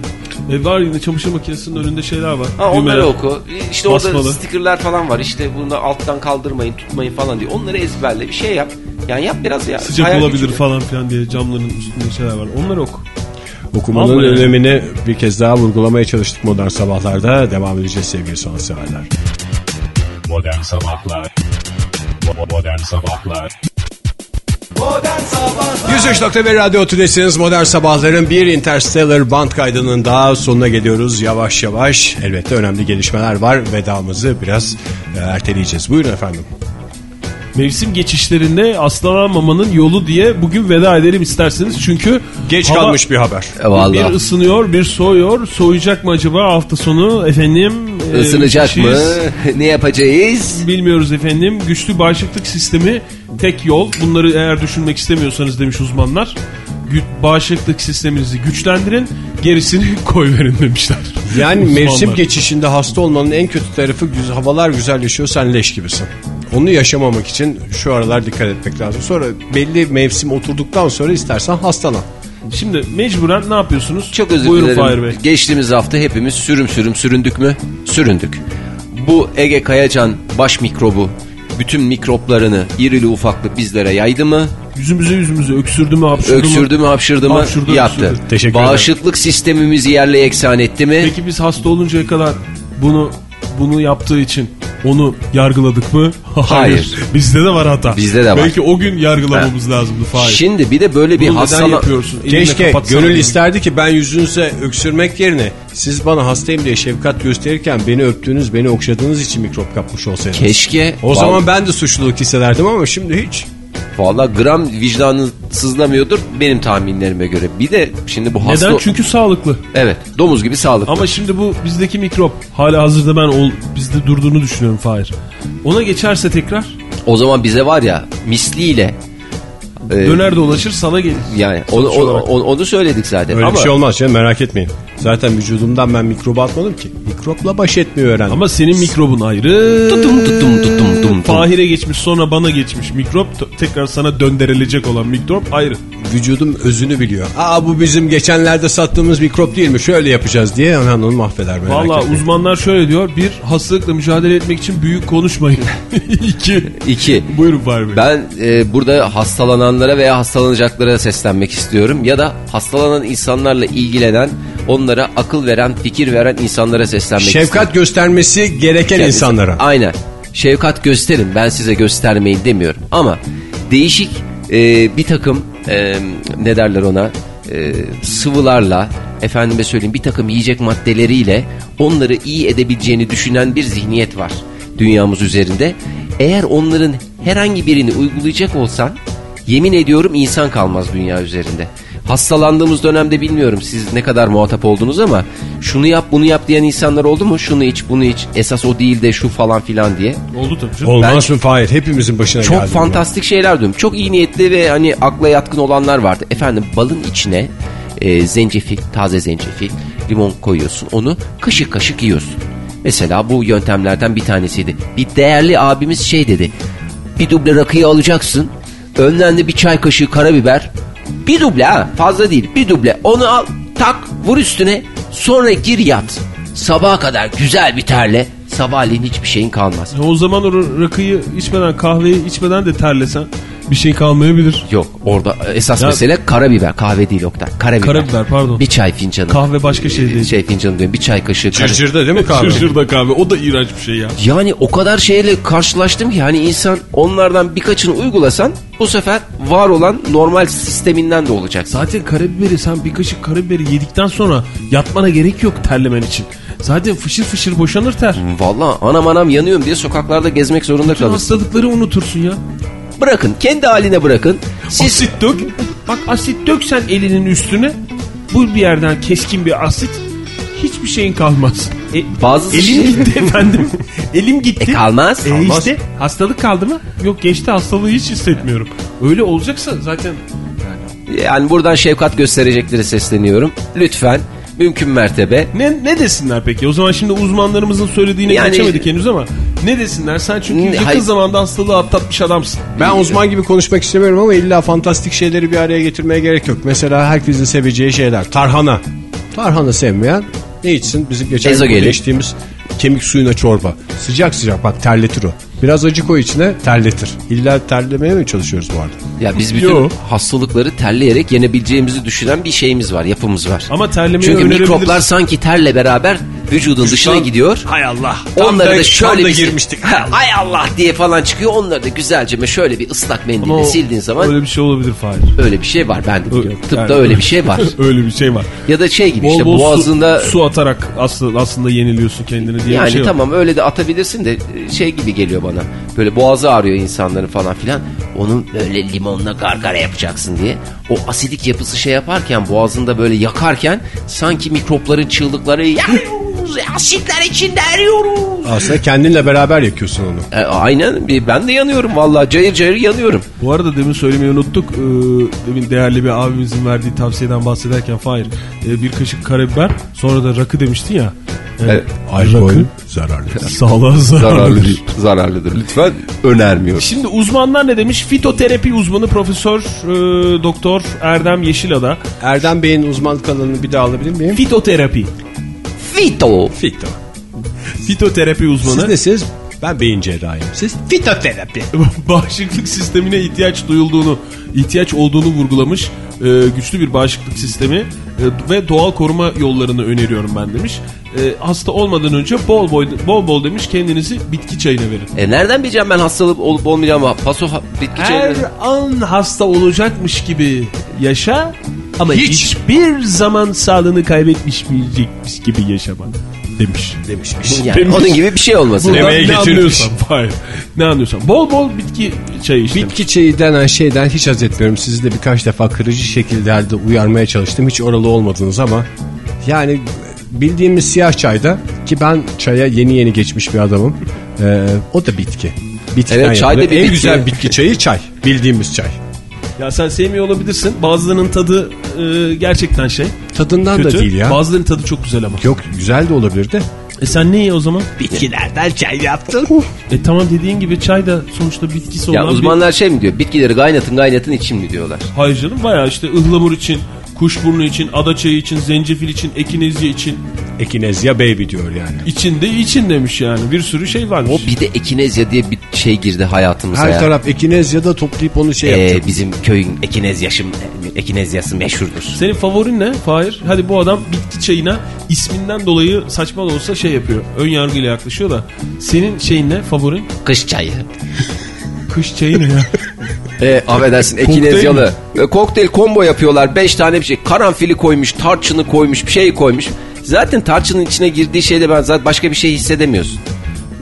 E var yine çamaşır makinesinin önünde şeyler var. Ha onları Düğmeler. oku. İşte orada Basmalı. stickerlar falan var. İşte bunu alttan kaldırmayın, tutmayın falan diye. Onları ezberle bir şey yap. Yani yap biraz ya. Sıcak Hayal olabilir gücüyle. falan filan diye camların üstünde şeyler var. Onları oku. Okumanın Vallahi. önemini bir kez daha vurgulamaya çalıştık modern sabahlarda. Devam edeceğiz sevgili sanatseverler. Modern Sabahlar Modern Sabahlar 103.1 Radyo Tülesi'niz Modern Sabahların bir Interstellar band kaydının daha sonuna geliyoruz yavaş yavaş. Elbette önemli gelişmeler var. Vedamızı biraz e, erteleyeceğiz. Buyurun efendim. Mevsim geçişlerinde aslanamamanın yolu diye bugün veda edelim isterseniz. Çünkü Geç hava kalmış bir haber. E, Vallahi. bir ısınıyor bir soğuyor. Soğuyacak mı acaba hafta sonu efendim? e, Isınacak mı? kişiyiz. ne yapacağız? Bilmiyoruz efendim. Güçlü bağışıklık sistemi tek yol. Bunları eğer düşünmek istemiyorsanız demiş uzmanlar. Gü- bağışıklık sisteminizi güçlendirin. Gerisini koyverin demişler. Yani mevsim geçişinde hasta olmanın en kötü tarafı havalar güzelleşiyor sen leş gibisin. Onu yaşamamak için şu aralar dikkat etmek lazım. Sonra belli mevsim oturduktan sonra istersen hastalan. Şimdi mecburen ne yapıyorsunuz? Çok özür Buyurun dilerim. Fahir Bey. Geçtiğimiz hafta hepimiz sürüm sürüm süründük mü? Süründük. Bu Ege Kayacan baş mikrobu bütün mikroplarını irili ufaklı bizlere yaydı mı? Yüzümüze yüzümüze öksürdü mü hapşırdı mı? Öksürdü mü hapşırdı mı? Hapşırdı, Yaptı. öksürdü. Teşekkür ederim. Bağışıklık sistemimizi yerle eksan etti mi? Peki biz hasta oluncaya kadar bunu bunu yaptığı için onu yargıladık mı? Hayır. Bizde de var hata. Bizde de var. Belki o gün yargılamamız lazımdı Fahir. Şimdi bir de böyle bir Bunu yapıyorsun? Keşke gönül isterdi ki ben yüzünüze öksürmek yerine siz bana hastayım diye şefkat gösterirken beni öptüğünüz, beni okşadığınız için mikrop kapmış olsaydınız. Keşke. O zaman ben de suçluluk hissederdim ama şimdi hiç. Valla gram vicdanı sızlamıyordur benim tahminlerime göre. Bir de şimdi bu hasta... Neden? Çünkü sağlıklı. Evet domuz gibi sağlıklı. Ama şimdi bu bizdeki mikrop hala hazırda ben ol, bizde durduğunu düşünüyorum Fahir. Ona geçerse tekrar O zaman bize var ya misliyle... e, döner dolaşır sana gelir. Yani onu, onu, onu, onu söyledik zaten. Öyle Ama bir şey olmaz canım merak etmeyin. Zaten vücudumdan ben mikrobu atmadım ki. Mikropla baş etmeyi öğrendim. Ama senin mikrobun ayrı. Tutum tutum tutum tutum. Fahir'e geçmiş sonra bana geçmiş mikrop tekrar sana döndürülecek olan mikrop ayrı. vücudum özünü biliyor. Aa bu bizim geçenlerde sattığımız mikrop değil mi? Şöyle yapacağız diye hemen onu mahveder Valla uzmanlar şöyle diyor. Bir hastalıkla mücadele etmek için büyük konuşmayın. İki. İki. Buyurun Fahir Bey. Ben e, burada hastalananlara veya hastalanacaklara seslenmek istiyorum. Ya da hastalanan insanlarla ilgilenen, onlara akıl veren, fikir veren insanlara seslenmek istiyorum. Şefkat göstermesi gereken Kendisi- insanlara. Aynen. Şefkat gösterin. Ben size göstermeyin demiyorum. Ama değişik e, bir takım e, ne derler ona e, sıvılarla efendime söyleyeyim bir takım yiyecek maddeleriyle onları iyi edebileceğini düşünen bir zihniyet var dünyamız üzerinde. Eğer onların herhangi birini uygulayacak olsan yemin ediyorum insan kalmaz dünya üzerinde. Hastalandığımız dönemde bilmiyorum siz ne kadar muhatap oldunuz ama şunu yap bunu yap diyen insanlar oldu mu? Şunu iç bunu iç esas o değil de şu falan filan diye. Oldu tabii canım. Olmaz mı Fahir? Hepimizin başına Çok geldi. bu. fantastik şeyler duydum. Çok iyi niyetli ve hani akla yatkın olanlar vardı. Efendim balın içine e, zencefil, taze zencefil, limon koyuyorsun. Onu kaşık kaşık yiyorsun. Mesela bu yöntemlerden bir tanesiydi. Bir değerli abimiz şey dedi. Bir duble rakıyı alacaksın. Önden de bir çay kaşığı karabiber. Bir duble ha fazla değil bir duble. Onu al tak vur üstüne sonra gir yat. Sabaha kadar güzel bir terle. Sabahleyin hiçbir şeyin kalmaz. E O zaman rakıyı içmeden kahveyi içmeden de terlesen bir şey kalmayabilir. Yok orada esas Ya- mesele karabiber. Kahve değil Oktay. Karabiber. Karabiber, pardon. Bir çay fincanı. Kahve başka şey değil. Şey fincanı diyorum. Bir çay kaşığı. Çırçırda değil mi kahve? Şırşırda kahve o da iğrenç bir şey ya. Yani o kadar şeyle karşılaştım ki hani insan onlardan birkaçını uygulasan bu sefer var olan normal sisteminden de olacaksın. Zaten karabiberi sen bir kaşık karabiberi yedikten sonra yatmana gerek yok terlemen için. Zaten fışır fışır boşanır ter. Valla anam anam yanıyorum diye sokaklarda gezmek zorunda Bütün kalırsın. hastalıkları unutursun ya. Bırakın kendi haline bırakın. Siz Asit dök. Bak asit dök sen elinin üstüne. Bu bir yerden keskin bir asit. hiçbir şeyin kalmaz. E, Bazı elim şey- gitti efendim. Elim gitti. E, kalmaz. E Kalmaz. işte hastalık kaldı mı? Yok geçti hastalığı hiç hissetmiyorum. Öyle olacaksa zaten Yani buradan şefkat gösterecekleri sesleniyorum. Lütfen mümkün mertebe ne ne desinler peki? O zaman şimdi uzmanlarımızın söylediğine Yani- geçemedik henüz ama ne desinler? Sen çünkü Ne- yakın hayır. zamanda hastalığı atlatmış adamsın. Ben uzman gibi konuşmak istemiyorum ama illa fantastik şeyleri bir araya getirmeye gerek yok. Mesela herkesin seveceği şeyler. Tarhana. Tarhana sevmeyen ne içsin? Bizim geçen gün Ezogelin. Kemik suyuna çorba. Sıcak sıcak bak terletir o. Biraz acı koy içine terletir. İlla terlemeye mi çalışıyoruz bu arada? ya biz bütün Yo. hastalıkları terleyerek yenebileceğimizi düşünen bir şeyimiz var, yapımız var. Ama terlemeyi Çünkü önerebiliriz. mikroplar sanki terle beraber vücudun dışına gidiyor. Hay Allah. Onları da şöyle da bir girmiştik. Ha, Ay Allah diye falan çıkıyor. Onları da güzelce şöyle bir ıslak mendille Ama sildiğin zaman öyle, öyle bir şey olabilir Fahir. bir şey var ben de biliyorum. Ö- Tıpta yani- öyle bir şey var. öyle bir şey var. ya da şey gibi Bol işte bol su- boğazında su, atarak aslında aslında yeniliyorsun kendini diye yani bir şey var. tamam öyle de atabilirsin de şey gibi geliyor bana. Böyle boğazı ağrıyor insanların falan filan. Onun böyle limonla gargara yapacaksın diye. O asidik yapısı şey yaparken boğazında böyle yakarken sanki mikropların çığlıkları yanıyoruz asitler içinde eriyoruz. Aslında kendinle beraber yakıyorsun onu. E, aynen ben de yanıyorum vallahi cayır cayır yanıyorum. Bu arada demin söylemeyi unuttuk. Ee, demin değerli bir abimizin verdiği tavsiyeden bahsederken Fahir e, bir kaşık karabiber sonra da rakı demiştin ya. E, Evet. Alkol Rakı zararlı. sağlığa zararlı. zararlıdır. Lütfen önermiyorum. Şimdi uzmanlar ne demiş? Fitoterapi uzmanı Profesör e, Doktor Erdem Yeşilada. Erdem Bey'in uzmanlık alanını bir daha alabilir miyim? Fitoterapi. Fito. Fito. Fitoterapi uzmanı. Siz nesiniz? Ben beyin cerrahiyim. Siz fitoterapi. bağışıklık sistemine ihtiyaç duyulduğunu, ihtiyaç olduğunu vurgulamış. Ee, güçlü bir bağışıklık sistemi e, ve doğal koruma yollarını öneriyorum ben demiş. Ee, hasta olmadan önce bol bol bol bol demiş kendinizi bitki çayına verin. E nereden bileceğim ben hastalık olup olmayacağımı? Paso bitki Her çayını- an hasta olacakmış gibi yaşa ama Hiç. hiçbir zaman sağlığını kaybetmişmeyecekmiş gibi yaşama demiş. Demişmiş. Yani Demiş. onun gibi bir şey olmasın. Buradan Demeye ne getirmiş. anlıyorsan, hayır. Ne anlıyorsan. Bol bol bitki çayı işte. Bitki çayı denen şeyden hiç haz etmiyorum. Sizi de birkaç defa kırıcı şekillerde uyarmaya çalıştım. Hiç oralı olmadınız ama yani bildiğimiz siyah çayda ki ben çaya yeni yeni geçmiş bir adamım. Ee, o da bitki. Bitkiden Evet, çay da yapılıyor. bir En bitki. güzel bitki çayı çay. Bildiğimiz çay. Ya sen sevmiyor olabilirsin. Bazılarının tadı e, gerçekten şey. Tadından Kötü. da değil ya. Bazılarının tadı çok güzel ama. Yok güzel de olabilir de. E sen ne iyi o zaman? Bitkilerden çay yaptım. E tamam dediğin gibi çay da sonuçta bitkisi olan Ya uzmanlar şey mi diyor? Bitkileri kaynatın kaynatın için mi diyorlar? bir... Hayır canım bayağı işte ıhlamur için, kuşburnu için, ada çayı için, zencefil için, ekinezya için. Ekinezya baby diyor yani. içinde için demiş yani. Bir sürü şey varmış. O bir de ekinezya diye bir şey girdi hayatımıza Her ya. taraf ekinezya da toplayıp onu şey Ee, yapacak. bizim köyün ekinezyası, ekinezyası meşhurdur. Senin favorin ne? Fahir. Hadi bu adam bitki çayına isminden dolayı saçma da olsa şey yapıyor. Ön yargıyla yaklaşıyor da. Senin şeyin ne? Favorin? Kış çayı. Kış çayı ne ya? E, affedersin ekinezyalı. E, kokteyl combo yapıyorlar. Beş tane bir şey. Karanfili koymuş, tarçını koymuş, bir şey koymuş. Zaten tarçının içine girdiği şeyde ben zaten başka bir şey hissedemiyorsun.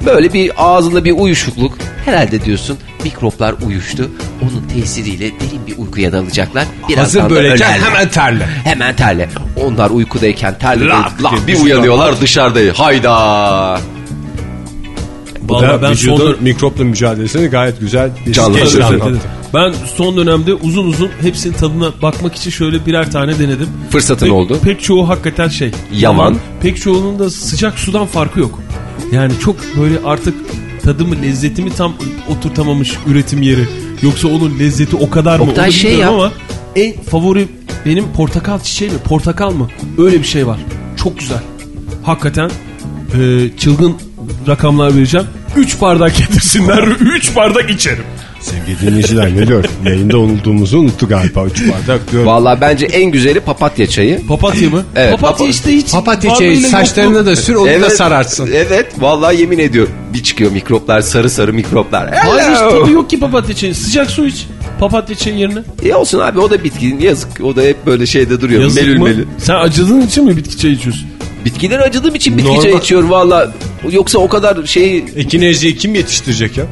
Böyle bir ağzında bir uyuşukluk. Herhalde diyorsun mikroplar uyuştu. Onun tesiriyle derin bir uykuya dalacaklar. Birazdan Hazır böyleyken ölerler. hemen terle. Hemen terle. Onlar uykudayken terle. Lak Lak, bir uyanıyorlar dışarıda. Hayda. Bu Vallahi da ben vücudun son mikropla mücadelesini gayet güzel bir. Evet. Ben son dönemde uzun uzun hepsinin tadına bakmak için şöyle birer tane denedim. Fırsatın Pek- oldu. Pek çoğu hakikaten şey. Yaman. Pek çoğunun da sıcak sudan farkı yok. Yani çok böyle artık tadımı, lezzetimi tam oturtamamış üretim yeri. Yoksa onun lezzeti o kadar mı? Oktay şey yap. ama en favori benim portakal çiçeği mi? Portakal mı? Öyle bir şey var. Çok güzel. Hakikaten e, çılgın rakamlar vereceğim. 3 bardak getirsinler. 3 bardak içerim. Sevgili dinleyiciler ne diyor? Yayında unuttuğumuzu unuttu galiba. Üç bardak diyor. Vallahi bence en güzeli papatya çayı. Papatya mı? Evet, Papatya papa- işte hiç Papatya çayı saçlarına da sür onu da sararsın. Evet vallahi yemin ediyorum. Bir çıkıyor mikroplar sarı sarı mikroplar. Hayır hiç tadı yok ki papatya çayı. Sıcak su iç. Papatya çayı yerine. İyi olsun abi o da bitki yazık. O da hep böyle şeyde duruyor. Yazık melül mı? melül. Sen acıdığın için mi bitki çayı içiyorsun? Bitkiler acıdığım için bitki Normal- çayı içiyorum valla. Yoksa o kadar şey Ekinezyayı kim yetiştirecek ya?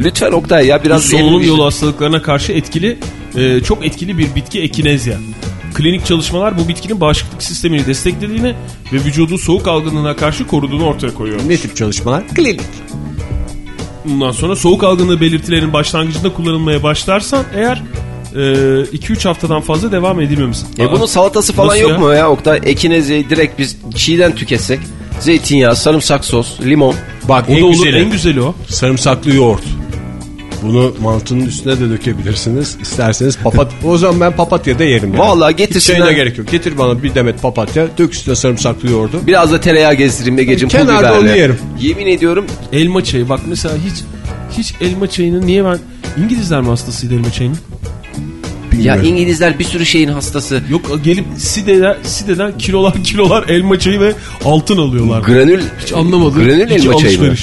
lütfen Oktay ya Bu biraz solunum elini- yolu hastalıklarına karşı etkili e, çok etkili bir bitki ekinezya. Klinik çalışmalar bu bitkinin bağışıklık sistemini desteklediğini ve vücudu soğuk algınlığına karşı koruduğunu ortaya koyuyor. Ne tip çalışmalar? Klinik. Bundan sonra soğuk algınlığı belirtilerinin başlangıcında kullanılmaya başlarsan eğer 2-3 haftadan fazla devam edilmemişsin. E bunun salatası falan Nasıl yok ya? mu ya Oktay? Ekinezeyi direkt biz çiğden tüketsek. Zeytinyağı, sarımsak sos, limon. Bak en da olur, güzeli. en güzeli o. Sarımsaklı yoğurt. Bunu mantının üstüne de dökebilirsiniz. İsterseniz papat. o zaman ben papatya da yerim. Yani. Vallahi Hiç getirsinler. çayına gerek yok. Getir bana bir demet papatya. Dök üstüne sarımsaklı yoğurdu. Biraz da tereyağı gezdireyim Ege'cim pul Kenarda biberle. onu yerim. Yemin ediyorum Elma çayı bak mesela hiç hiç elma çayını niye ben İngilizler mi hastasıydı elma çayının? Ya. İngilizler bir sürü şeyin hastası. Yok gelip Side'den, Side'den kilolar kilolar elma çayı ve altın alıyorlar. Granül, hiç anlamadım. Granül elma çayı mı?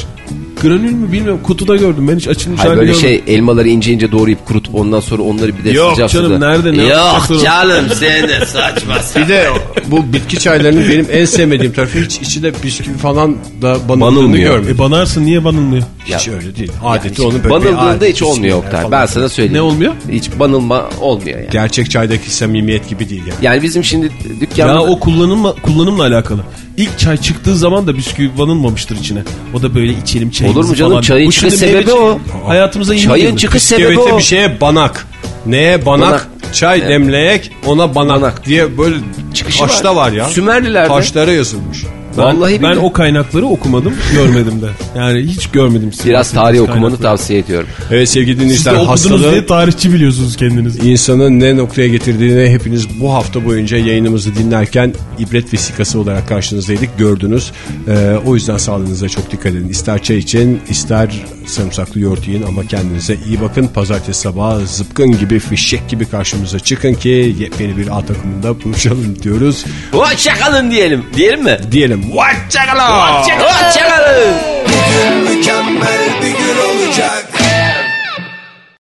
Granül mü bilmiyorum kutuda gördüm ben hiç açılmış Hayır böyle görmedim. şey elmaları ince ince doğrayıp kurutup ondan sonra onları bir de Yok sıcak canım, suda. nerede, ne Yok canım sen de saçma Bir de bu bitki çaylarının benim en sevmediğim tarafı hiç içinde bisküvi falan da banıldığını Banılmıyor. görmedim. E banarsın niye banılmıyor? Hiç öyle değil. Adeti Yani onun böyle bir Banıldığında adet, hiç olmuyor bisküviler Oktay. falan. Ben sana söyleyeyim. Ne olmuyor? Hiç banılma olmuyor yani. Gerçek çaydaki samimiyet gibi değil yani. Yani bizim şimdi. Ya o kullanımla, kullanımla alakalı. İlk çay çıktığı zaman da bisküvi banılmamıştır içine. O da böyle içelim çayımızı Olur mu canım? falan. Çayın Bu çıkış şimdi meyve sebebi o. Hayatımıza yeni Çayın girdi. çıkış sebebi o. bir şeye banak. Neye banak? Banak. Çay demleyek ona banak, Banak. diye böyle Çıkışı taşta var, ya. Sümerlilerde. Taşlara yazılmış. Ben, Vallahi ben billahi. o kaynakları okumadım, görmedim de. Yani hiç görmedim. Biraz tarih okumanı kaynakları. tavsiye ediyorum. Evet sevgili Siz de dinleyiciler okudunuz hastalığı diye tarihçi biliyorsunuz kendiniz. insanın ne noktaya getirdiğini hepiniz bu hafta boyunca yayınımızı dinlerken ibret vesikası olarak karşınızdaydık gördünüz. Ee, o yüzden sağlığınıza çok dikkat edin. İster çay için ister sarımsaklı yoğurt yiyin ama kendinize iyi bakın. Pazartesi sabahı zıpkın gibi fişek gibi karşımıza çıkın ki yepyeni bir A takımında buluşalım diyoruz. Hoşçakalın diyelim. Diyelim mi? Diyelim. Hoşçakalın. Hoşçakalın. Hoşçakalın. Mükemmel bir gün olacak.